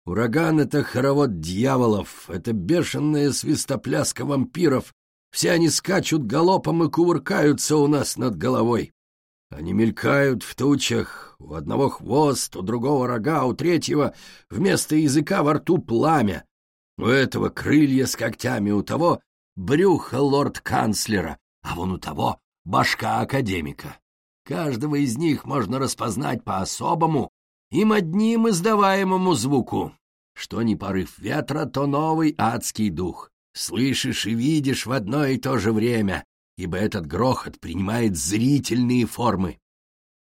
Ураган — это хоровод дьяволов, это бешеная свистопляска вампиров. Все они скачут галопом и кувыркаются у нас над головой. Они мелькают в тучах, у одного хвост, у другого рога, у третьего вместо языка во рту пламя. У этого крылья с когтями, у того брюхо лорд-канцлера, а вон у того башка академика. Каждого из них можно распознать по особому, им одним издаваемому звуку. Что ни порыв ветра, то новый адский дух. Слышишь и видишь в одно и то же время, ибо этот грохот принимает зрительные формы.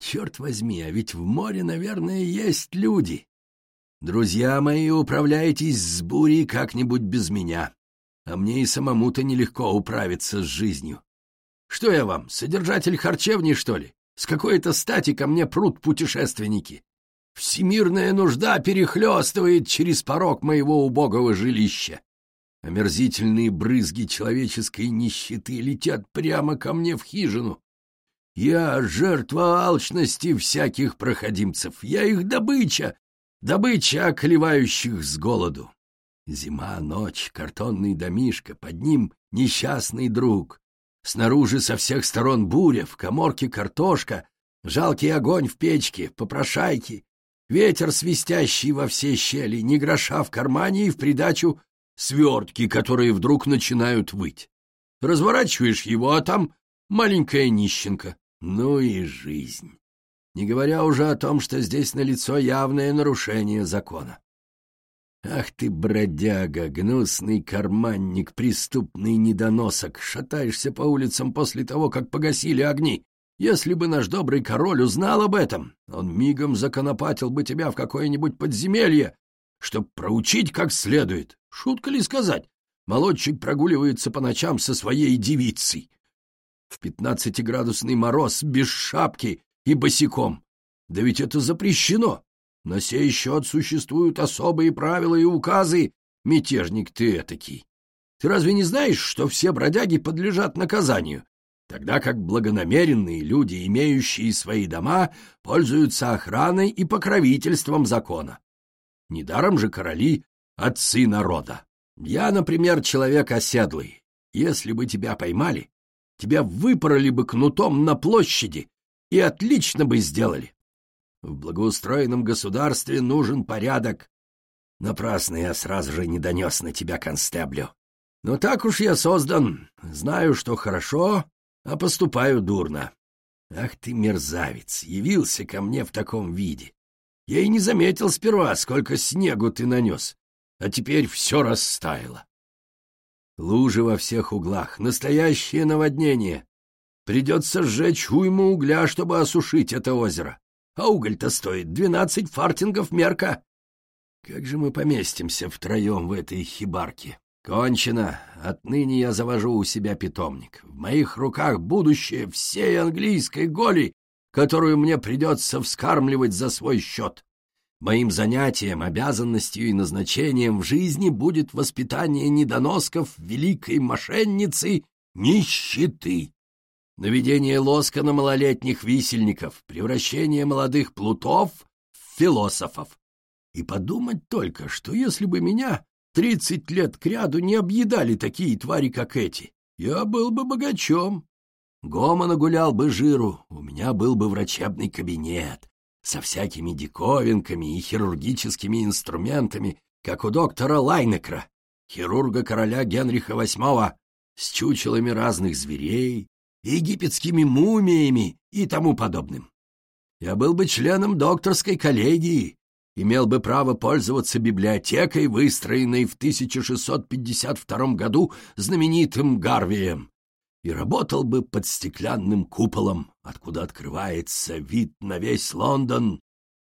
Черт возьми, а ведь в море, наверное, есть люди. Друзья мои, управляйтесь с бурей как-нибудь без меня. А мне и самому-то нелегко управиться с жизнью. Что я вам, содержатель харчевни, что ли? С какой-то стати ко мне прут путешественники. Всемирная нужда перехлестывает через порог моего убогого жилища. Омерзительные брызги человеческой нищеты летят прямо ко мне в хижину. Я жертва алчности всяких проходимцев. Я их добыча, добыча оклевающих с голоду. Зима, ночь, картонный домишко, под ним несчастный друг. Снаружи со всех сторон буря, в коморке картошка, жалкий огонь в печке, попрошайки, ветер, свистящий во все щели, ни гроша в кармане и в придачу свертки, которые вдруг начинают выть. Разворачиваешь его, а там маленькая нищенка. Ну и жизнь. Не говоря уже о том, что здесь налицо явное нарушение закона. Ах ты, бродяга, гнусный карманник, преступный недоносок, шатаешься по улицам после того, как погасили огни. Если бы наш добрый король узнал об этом, он мигом законопатил бы тебя в какое-нибудь подземелье, чтоб проучить как следует. Шутка ли сказать? Молодчик прогуливается по ночам со своей девицей. В пятнадцатиградусный мороз, без шапки и босиком. Да ведь это запрещено. На сей счет существуют особые правила и указы, мятежник ты этакий. Ты разве не знаешь, что все бродяги подлежат наказанию, тогда как благонамеренные люди, имеющие свои дома, пользуются охраной и покровительством закона? Недаром же короли — отцы народа. Я, например, человек оседлый. Если бы тебя поймали, тебя выпороли бы кнутом на площади и отлично бы сделали. В благоустроенном государстве нужен порядок. Напрасно я сразу же не донес на тебя констеблю. Но так уж я создан, знаю, что хорошо, а поступаю дурно. Ах ты, мерзавец, явился ко мне в таком виде. Я и не заметил сперва, сколько снегу ты нанес, а теперь все растаяло. Лужи во всех углах, настоящее наводнение. Придется сжечь уйму угля, чтобы осушить это озеро. А уголь-то стоит двенадцать фартингов мерка. Как же мы поместимся втроем в этой хибарке? Кончено. Отныне я завожу у себя питомник. В моих руках будущее всей английской голи, которую мне придется вскармливать за свой счет. Моим занятием, обязанностью и назначением в жизни будет воспитание недоносков великой мошенницы нищеты наведение лоска на малолетних висельников, превращение молодых плутов в философов. И подумать только, что если бы меня тридцать лет кряду не объедали такие твари, как эти, я был бы богачом. Гома нагулял бы жиру, у меня был бы врачебный кабинет со всякими диковинками и хирургическими инструментами, как у доктора Лайнекра, хирурга короля Генриха VIII, с чучелами разных зверей, египетскими мумиями и тому подобным. Я был бы членом докторской коллегии, имел бы право пользоваться библиотекой, выстроенной в 1652 году знаменитым Гарвием, и работал бы под стеклянным куполом, откуда открывается вид на весь Лондон.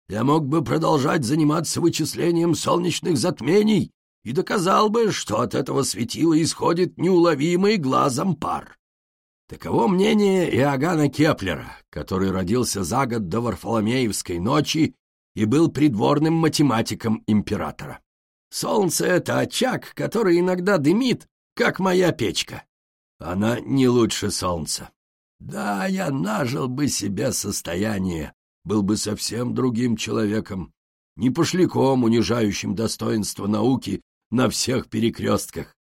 Я мог бы продолжать заниматься вычислением солнечных затмений и доказал бы, что от этого светила исходит неуловимый глазом пар. Таково мнение Иоганна Кеплера, который родился за год до Варфоломеевской ночи и был придворным математиком императора. Солнце — это очаг, который иногда дымит, как моя печка. Она не лучше солнца. Да, я нажил бы себе состояние, был бы совсем другим человеком, не пошляком, унижающим достоинство науки на всех перекрестках.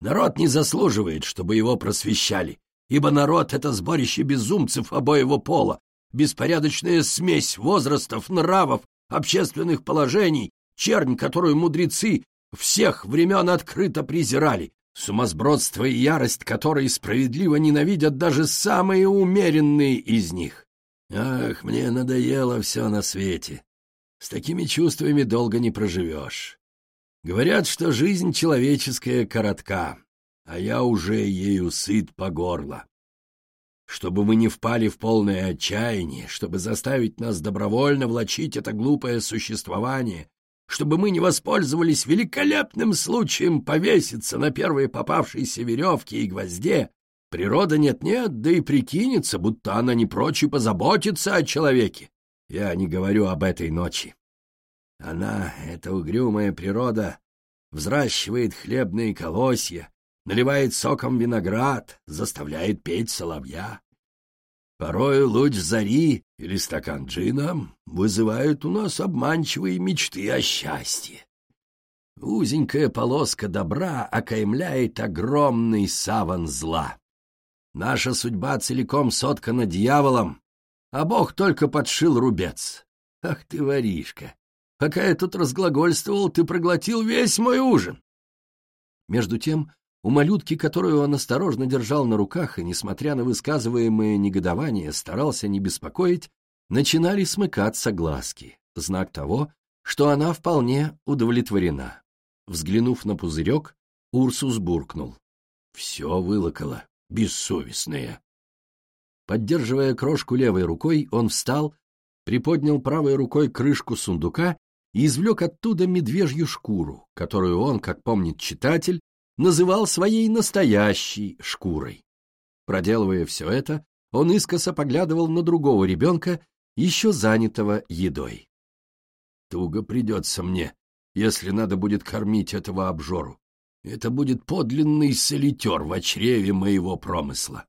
Народ не заслуживает, чтобы его просвещали ибо народ — это сборище безумцев обоего пола, беспорядочная смесь возрастов, нравов, общественных положений, чернь, которую мудрецы всех времен открыто презирали, сумасбродство и ярость, которые справедливо ненавидят даже самые умеренные из них. Ах, мне надоело все на свете. С такими чувствами долго не проживешь. Говорят, что жизнь человеческая коротка, а я уже ею сыт по горло. чтобы мы не впали в полное отчаяние, чтобы заставить нас добровольно влачить это глупое существование, чтобы мы не воспользовались великолепным случаем повеситься на первой попавшейся веревке и гвозде, природа нет-нет, да и прикинется, будто она не прочь и позаботится о человеке. Я не говорю об этой ночи. Она, эта угрюмая природа, взращивает хлебные колосья, наливает соком виноград, заставляет петь соловья. Порою луч зари или стакан джина вызывают у нас обманчивые мечты о счастье. Узенькая полоска добра окаймляет огромный саван зла. Наша судьба целиком соткана дьяволом, а Бог только подшил рубец. Ах ты, воришка! Пока я тут разглагольствовал, ты проглотил весь мой ужин. Между тем у малютки, которую он осторожно держал на руках и, несмотря на высказываемое негодование, старался не беспокоить, начинали смыкаться глазки, знак того, что она вполне удовлетворена. Взглянув на пузырек, Урсус буркнул. «Все вылокало, бессовестная». Поддерживая крошку левой рукой, он встал, приподнял правой рукой крышку сундука и извлек оттуда медвежью шкуру, которую он, как помнит читатель, называл своей настоящей шкурой. Проделывая все это, он искоса поглядывал на другого ребенка, еще занятого едой. «Туго придется мне, если надо будет кормить этого обжору. Это будет подлинный солитер в чреве моего промысла».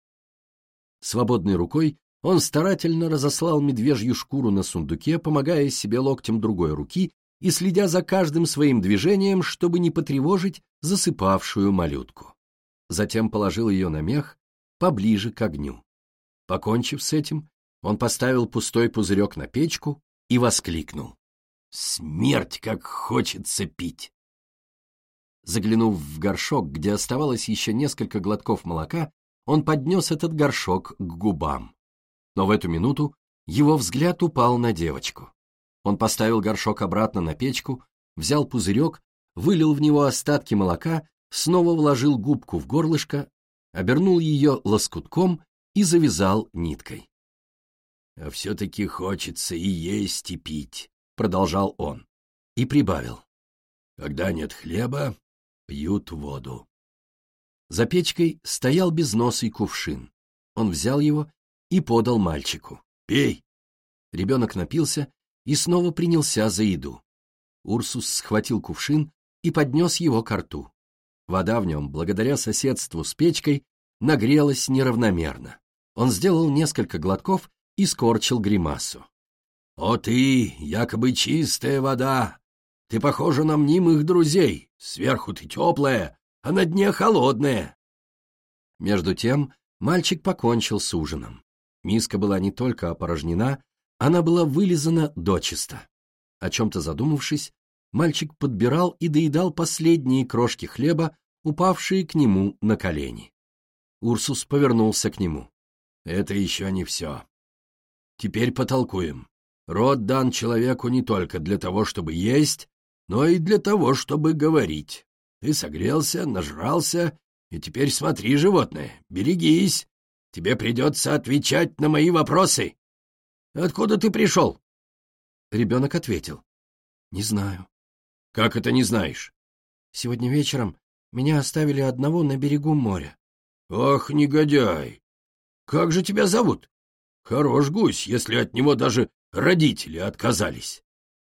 Свободной рукой он старательно разослал медвежью шкуру на сундуке, помогая себе локтем другой руки и следя за каждым своим движением, чтобы не потревожить засыпавшую малютку. Затем положил ее на мех поближе к огню. Покончив с этим, он поставил пустой пузырек на печку и воскликнул. «Смерть, как хочется пить!» Заглянув в горшок, где оставалось еще несколько глотков молока, он поднес этот горшок к губам. Но в эту минуту его взгляд упал на девочку. Он поставил горшок обратно на печку, взял пузырек, вылил в него остатки молока, снова вложил губку в горлышко, обернул ее лоскутком и завязал ниткой. «А все-таки хочется и есть, и пить», — продолжал он, и прибавил. «Когда нет хлеба, пьют воду». За печкой стоял безносый кувшин. Он взял его и подал мальчику. «Пей!» Ребенок напился и снова принялся за еду. Урсус схватил кувшин и поднес его к рту. Вода в нем, благодаря соседству с печкой, нагрелась неравномерно. Он сделал несколько глотков и скорчил гримасу. «О ты, якобы чистая вода! Ты похожа на мнимых друзей. Сверху ты теплая, а на дне холодная!» Между тем мальчик покончил с ужином. Миска была не только опорожнена, она была вылизана дочисто. О чем-то задумавшись, мальчик подбирал и доедал последние крошки хлеба, упавшие к нему на колени. Урсус повернулся к нему. «Это еще не все. Теперь потолкуем. Род дан человеку не только для того, чтобы есть, но и для того, чтобы говорить. Ты согрелся, нажрался, и теперь смотри, животное, берегись. Тебе придется отвечать на мои вопросы. Откуда ты пришел? Ребенок ответил. Не знаю. Как это не знаешь? Сегодня вечером меня оставили одного на берегу моря. Ох, негодяй! Как же тебя зовут? Хорош гусь, если от него даже родители отказались.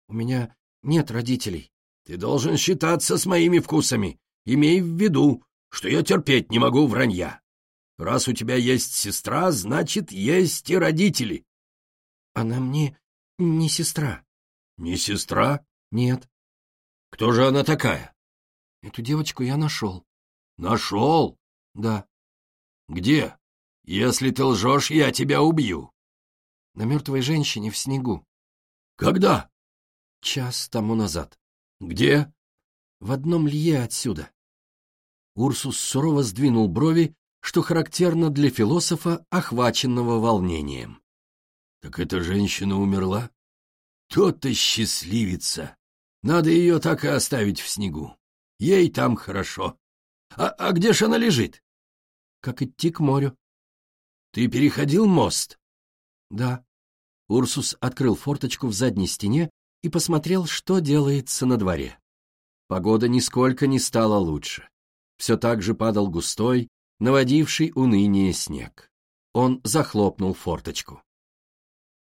У меня нет родителей. Ты должен считаться с моими вкусами. Имей в виду, что я терпеть не могу вранья. Раз у тебя есть сестра, значит, есть и родители. Она мне не сестра. Не сестра? Нет. Кто же она такая? Эту девочку я нашел. Нашел? Да. Где? Если ты лжешь, я тебя убью. На мертвой женщине в снегу. Когда? Час тому назад. Где? В одном лье отсюда. Урсус сурово сдвинул брови, что характерно для философа, охваченного волнением. Так эта женщина умерла? То-то счастливица. Надо ее так и оставить в снегу. Ей там хорошо. А, а где ж она лежит? Как идти к морю? Ты переходил мост?» «Да». Урсус открыл форточку в задней стене и посмотрел, что делается на дворе. Погода нисколько не стала лучше. Все так же падал густой, наводивший уныние снег. Он захлопнул форточку.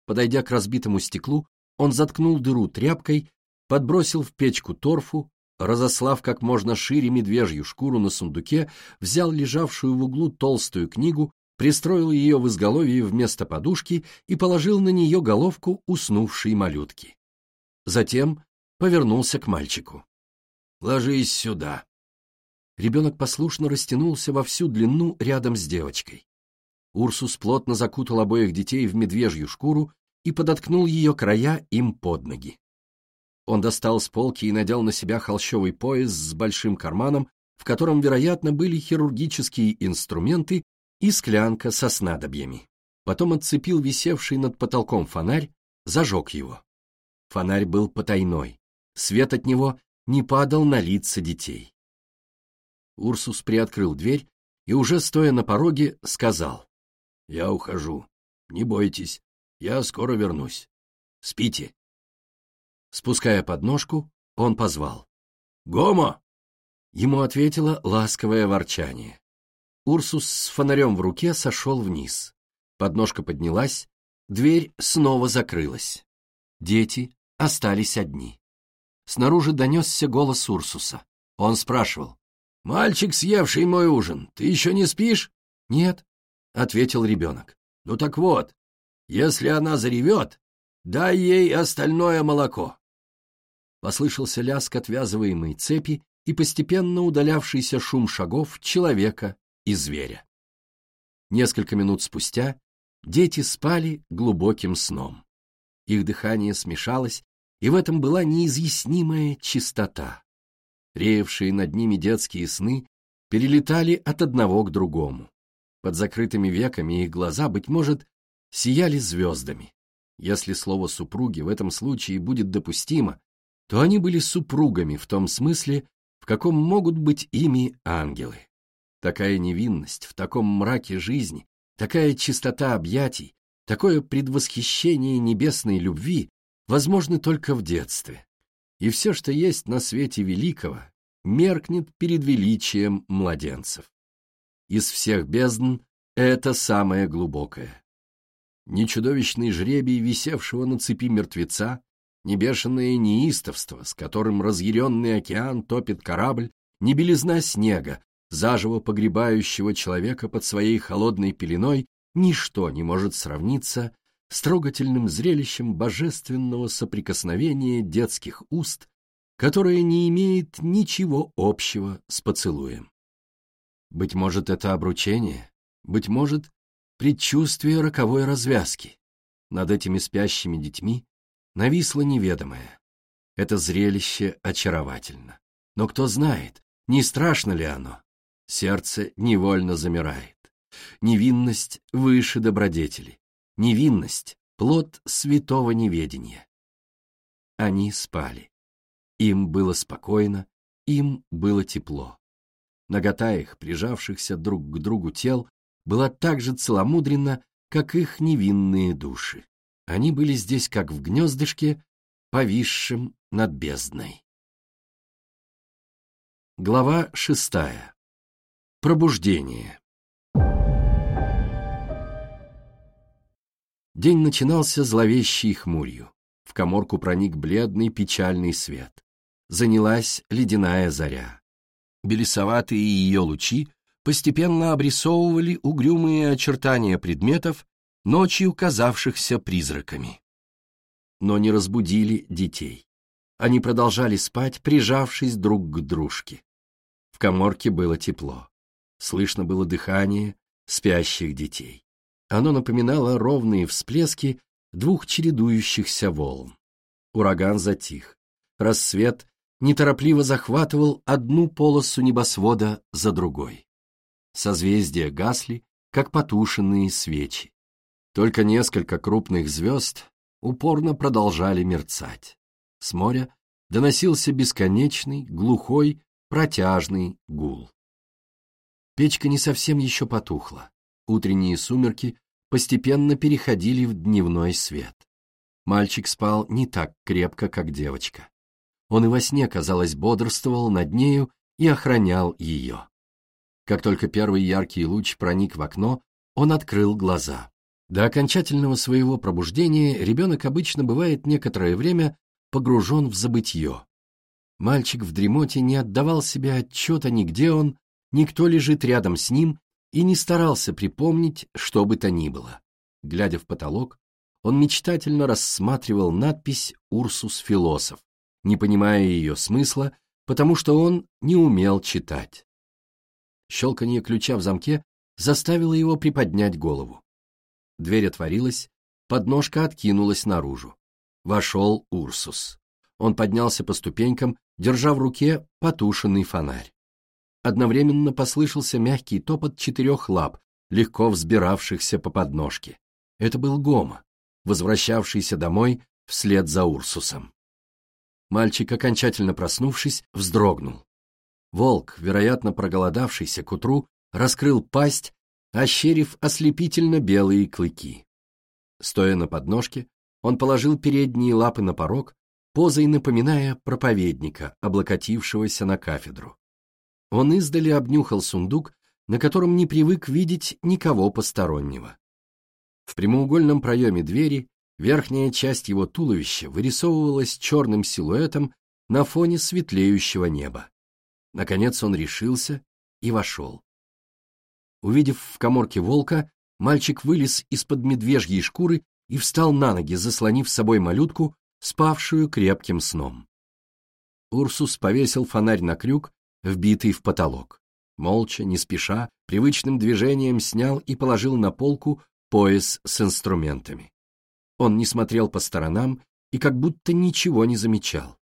Подойдя к разбитому стеклу, он заткнул дыру тряпкой, подбросил в печку торфу, разослав как можно шире медвежью шкуру на сундуке, взял лежавшую в углу толстую книгу, пристроил ее в изголовье вместо подушки и положил на нее головку уснувшей малютки. Затем повернулся к мальчику. «Ложись сюда». Ребенок послушно растянулся во всю длину рядом с девочкой. Урсус плотно закутал обоих детей в медвежью шкуру и подоткнул ее края им под ноги. Он достал с полки и надел на себя холщовый пояс с большим карманом, в котором, вероятно, были хирургические инструменты и склянка со снадобьями. Потом отцепил висевший над потолком фонарь, зажег его. Фонарь был потайной, свет от него не падал на лица детей. Урсус приоткрыл дверь и, уже стоя на пороге, сказал, «Я ухожу. Не бойтесь, я скоро вернусь. Спите». Спуская подножку, он позвал. «Гомо!» Ему ответило ласковое ворчание. Урсус с фонарем в руке сошел вниз. Подножка поднялась, дверь снова закрылась. Дети остались одни. Снаружи донесся голос Урсуса. Он спрашивал. «Мальчик, съевший мой ужин, ты еще не спишь?» «Нет», — ответил ребенок. «Ну так вот, если она заревет, дай ей остальное молоко». Послышался лязг отвязываемой цепи и постепенно удалявшийся шум шагов человека и зверя. Несколько минут спустя дети спали глубоким сном. Их дыхание смешалось, и в этом была неизъяснимая чистота. Реевшие над ними детские сны перелетали от одного к другому. Под закрытыми веками их глаза, быть может, сияли звездами. Если слово «супруги» в этом случае будет допустимо, то они были супругами в том смысле, в каком могут быть ими ангелы. Такая невинность в таком мраке жизни, такая чистота объятий, такое предвосхищение небесной любви возможны только в детстве. И все, что есть на свете великого, меркнет перед величием младенцев. Из всех бездн это самое глубокое. Ни чудовищный жребий, висевшего на цепи мертвеца, ни бешеное неистовство, с которым разъяренный океан топит корабль, ни белизна снега, заживо погребающего человека под своей холодной пеленой, ничто не может сравниться с трогательным зрелищем божественного соприкосновения детских уст, которое не имеет ничего общего с поцелуем. Быть может, это обручение, быть может, предчувствие роковой развязки. Над этими спящими детьми нависло неведомое. Это зрелище очаровательно. Но кто знает, не страшно ли оно? сердце невольно замирает. Невинность выше добродетели. Невинность — плод святого неведения. Они спали. Им было спокойно, им было тепло. Нагота их, прижавшихся друг к другу тел, была так же целомудренна, как их невинные души. Они были здесь, как в гнездышке, повисшем над бездной. Глава шестая Пробуждение. День начинался зловещей хмурью. В коморку проник бледный печальный свет. Занялась ледяная заря. Белесоватые ее лучи постепенно обрисовывали угрюмые очертания предметов, ночью казавшихся призраками. Но не разбудили детей. Они продолжали спать, прижавшись друг к дружке. В коморке было тепло. Слышно было дыхание спящих детей. Оно напоминало ровные всплески двух чередующихся волн. Ураган затих. Рассвет неторопливо захватывал одну полосу небосвода за другой. Созвездия гасли, как потушенные свечи. Только несколько крупных звезд упорно продолжали мерцать. С моря доносился бесконечный, глухой, протяжный гул. Печка не совсем еще потухла. Утренние сумерки постепенно переходили в дневной свет. Мальчик спал не так крепко, как девочка. Он и во сне, казалось, бодрствовал над нею и охранял ее. Как только первый яркий луч проник в окно, он открыл глаза. До окончательного своего пробуждения ребенок обычно бывает некоторое время погружен в забытье. Мальчик в дремоте не отдавал себе отчета ни где он, ни кто лежит рядом с ним, и не старался припомнить, что бы то ни было. Глядя в потолок, он мечтательно рассматривал надпись «Урсус философ», не понимая ее смысла, потому что он не умел читать. Щелканье ключа в замке заставило его приподнять голову. Дверь отворилась, подножка откинулась наружу. Вошел Урсус. Он поднялся по ступенькам, держа в руке потушенный фонарь. Одновременно послышался мягкий топот четырех лап, легко взбиравшихся по подножке. Это был Гома возвращавшийся домой вслед за Урсусом. Мальчик, окончательно проснувшись, вздрогнул. Волк, вероятно проголодавшийся к утру, раскрыл пасть, ощерив ослепительно белые клыки. Стоя на подножке, он положил передние лапы на порог, позой напоминая проповедника, облокотившегося на кафедру. Он издали обнюхал сундук, на котором не привык видеть никого постороннего. В прямоугольном проеме двери верхняя часть его туловища вырисовывалась черным силуэтом на фоне светлеющего неба. Наконец он решился и вошел. Увидев в коморке волка, мальчик вылез из-под медвежьей шкуры и встал на ноги, заслонив с собой малютку, спавшую крепким сном. Урсус повесил фонарь на крюк, вбитый в потолок. Молча, не спеша, привычным движением снял и положил на полку пояс с инструментами. Он не смотрел по сторонам и как будто ничего не замечал.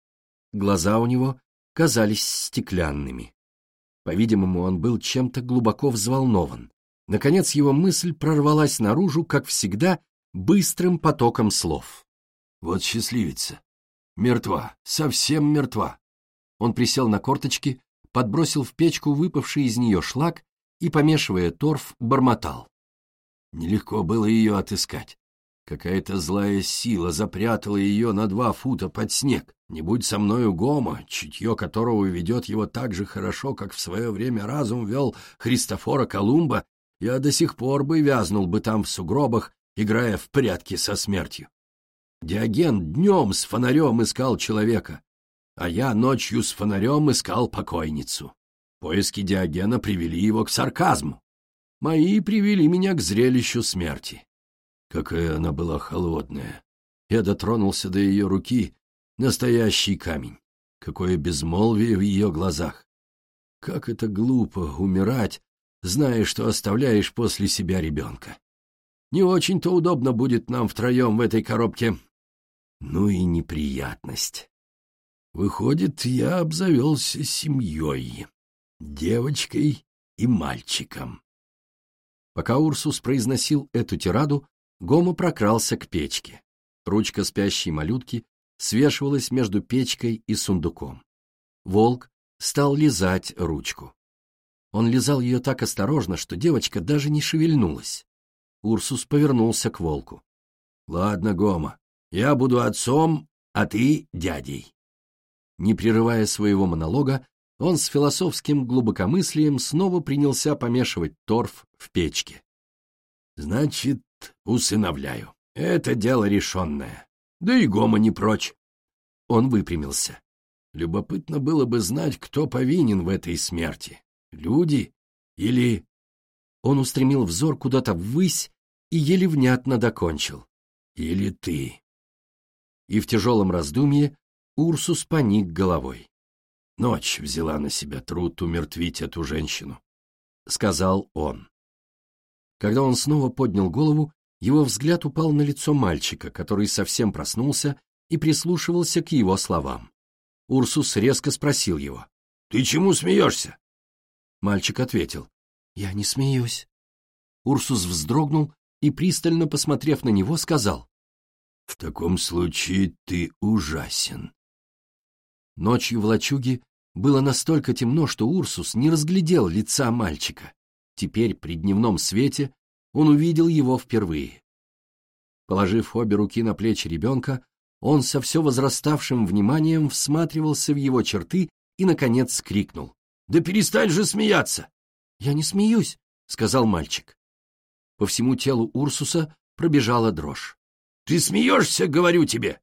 Глаза у него казались стеклянными. По-видимому, он был чем-то глубоко взволнован. Наконец его мысль прорвалась наружу, как всегда, быстрым потоком слов. «Вот счастливица. Мертва, совсем мертва». Он присел на корточки, подбросил в печку выпавший из нее шлак и, помешивая торф, бормотал. Нелегко было ее отыскать. Какая-то злая сила запрятала ее на два фута под снег. Не будь со мною Гома, чутье которого ведет его так же хорошо, как в свое время разум вел Христофора Колумба, я до сих пор бы вязнул бы там в сугробах, играя в прятки со смертью. Диоген днем с фонарем искал человека, а я ночью с фонарем искал покойницу. Поиски Диогена привели его к сарказму мои привели меня к зрелищу смерти. Какая она была холодная. Я дотронулся до ее руки, настоящий камень. Какое безмолвие в ее глазах. Как это глупо умирать, зная, что оставляешь после себя ребенка. Не очень-то удобно будет нам втроем в этой коробке. Ну и неприятность. Выходит, я обзавелся семьей, девочкой и мальчиком. Пока Урсус произносил эту тираду, Гома прокрался к печке. Ручка спящей малютки свешивалась между печкой и сундуком. Волк стал лизать ручку. Он лизал ее так осторожно, что девочка даже не шевельнулась. Урсус повернулся к волку. — Ладно, Гома, я буду отцом, а ты дядей. Не прерывая своего монолога, он с философским глубокомыслием снова принялся помешивать торф в печке. «Значит, усыновляю. Это дело решенное. Да и Гома не прочь». Он выпрямился. Любопытно было бы знать, кто повинен в этой смерти. Люди или... Он устремил взор куда-то ввысь и еле внятно докончил. Или ты. И в тяжелом раздумье Урсус поник головой. Ночь взяла на себя труд умертвить эту женщину, — сказал он. Когда он снова поднял голову, его взгляд упал на лицо мальчика, который совсем проснулся и прислушивался к его словам. Урсус резко спросил его. — Ты чему смеешься? Мальчик ответил. — Я не смеюсь. Урсус вздрогнул и, пристально посмотрев на него, сказал. — В таком случае ты ужасен. Ночью в лачуге было настолько темно, что Урсус не разглядел лица мальчика. Теперь при дневном свете он увидел его впервые. Положив обе руки на плечи ребенка, он со все возраставшим вниманием всматривался в его черты и, наконец, крикнул. «Да перестань же смеяться!» «Я не смеюсь», — сказал мальчик. По всему телу Урсуса пробежала дрожь. «Ты смеешься, говорю тебе!»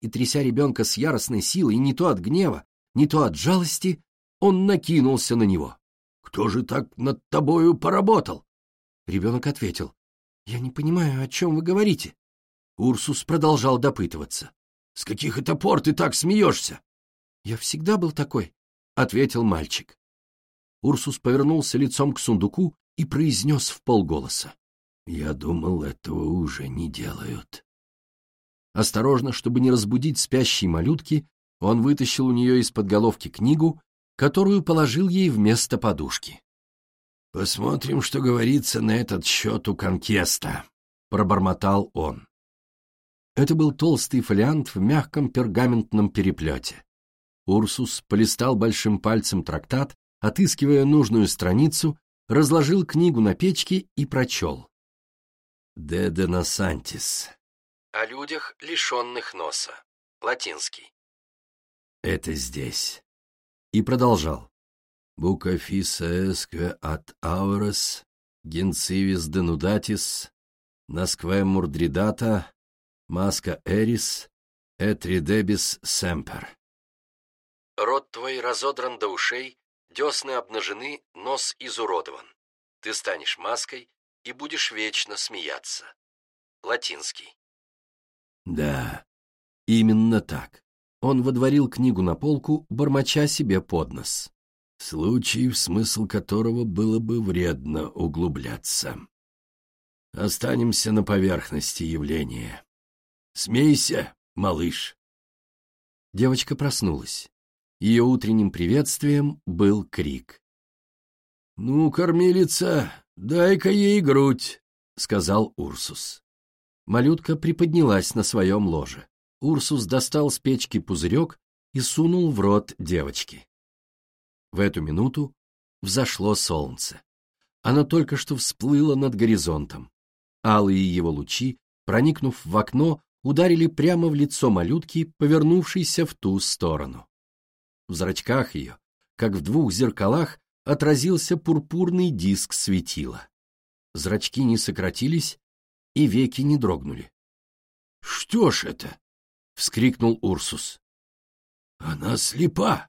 И, тряся ребенка с яростной силой, не то от гнева, не то от жалости, он накинулся на него. «Кто же так над тобою поработал?» Ребенок ответил. «Я не понимаю, о чем вы говорите». Урсус продолжал допытываться. «С каких это пор ты так смеешься?» «Я всегда был такой», — ответил мальчик. Урсус повернулся лицом к сундуку и произнес в полголоса. «Я думал, этого уже не делают». Осторожно, чтобы не разбудить спящей малютки, он вытащил у нее из-под головки книгу, которую положил ей вместо подушки. «Посмотрим, что говорится на этот счет у конкеста», — пробормотал он. Это был толстый фолиант в мягком пергаментном переплете. Урсус полистал большим пальцем трактат, отыскивая нужную страницу, разложил книгу на печке и прочел. «Де деносантис». О людях, лишенных носа. Латинский. «Это здесь». И продолжал. «Бука фиса эскве ат аурес, генцивис денудатис, наскве мурдридата, Маска Эрис, Этридебис Семпер. Рот твой разодран до ушей, десны обнажены, нос изуродован. Ты станешь маской и будешь вечно смеяться. Латинский. Да, именно так. Он водворил книгу на полку, бормоча себе под нос. Случай, в смысл которого было бы вредно углубляться. Останемся на поверхности явления. Смейся, малыш. Девочка проснулась. Ее утренним приветствием был крик. «Ну, кормилица, дай-ка ей грудь», — сказал Урсус. Малютка приподнялась на своем ложе. Урсус достал с печки пузырек и сунул в рот девочки. В эту минуту взошло солнце. Оно только что всплыло над горизонтом. Алые его лучи, проникнув в окно, ударили прямо в лицо малютки, повернувшейся в ту сторону. В зрачках ее, как в двух зеркалах, отразился пурпурный диск светила. Зрачки не сократились, и веки не дрогнули. — Что ж это? — вскрикнул Урсус. — Она слепа!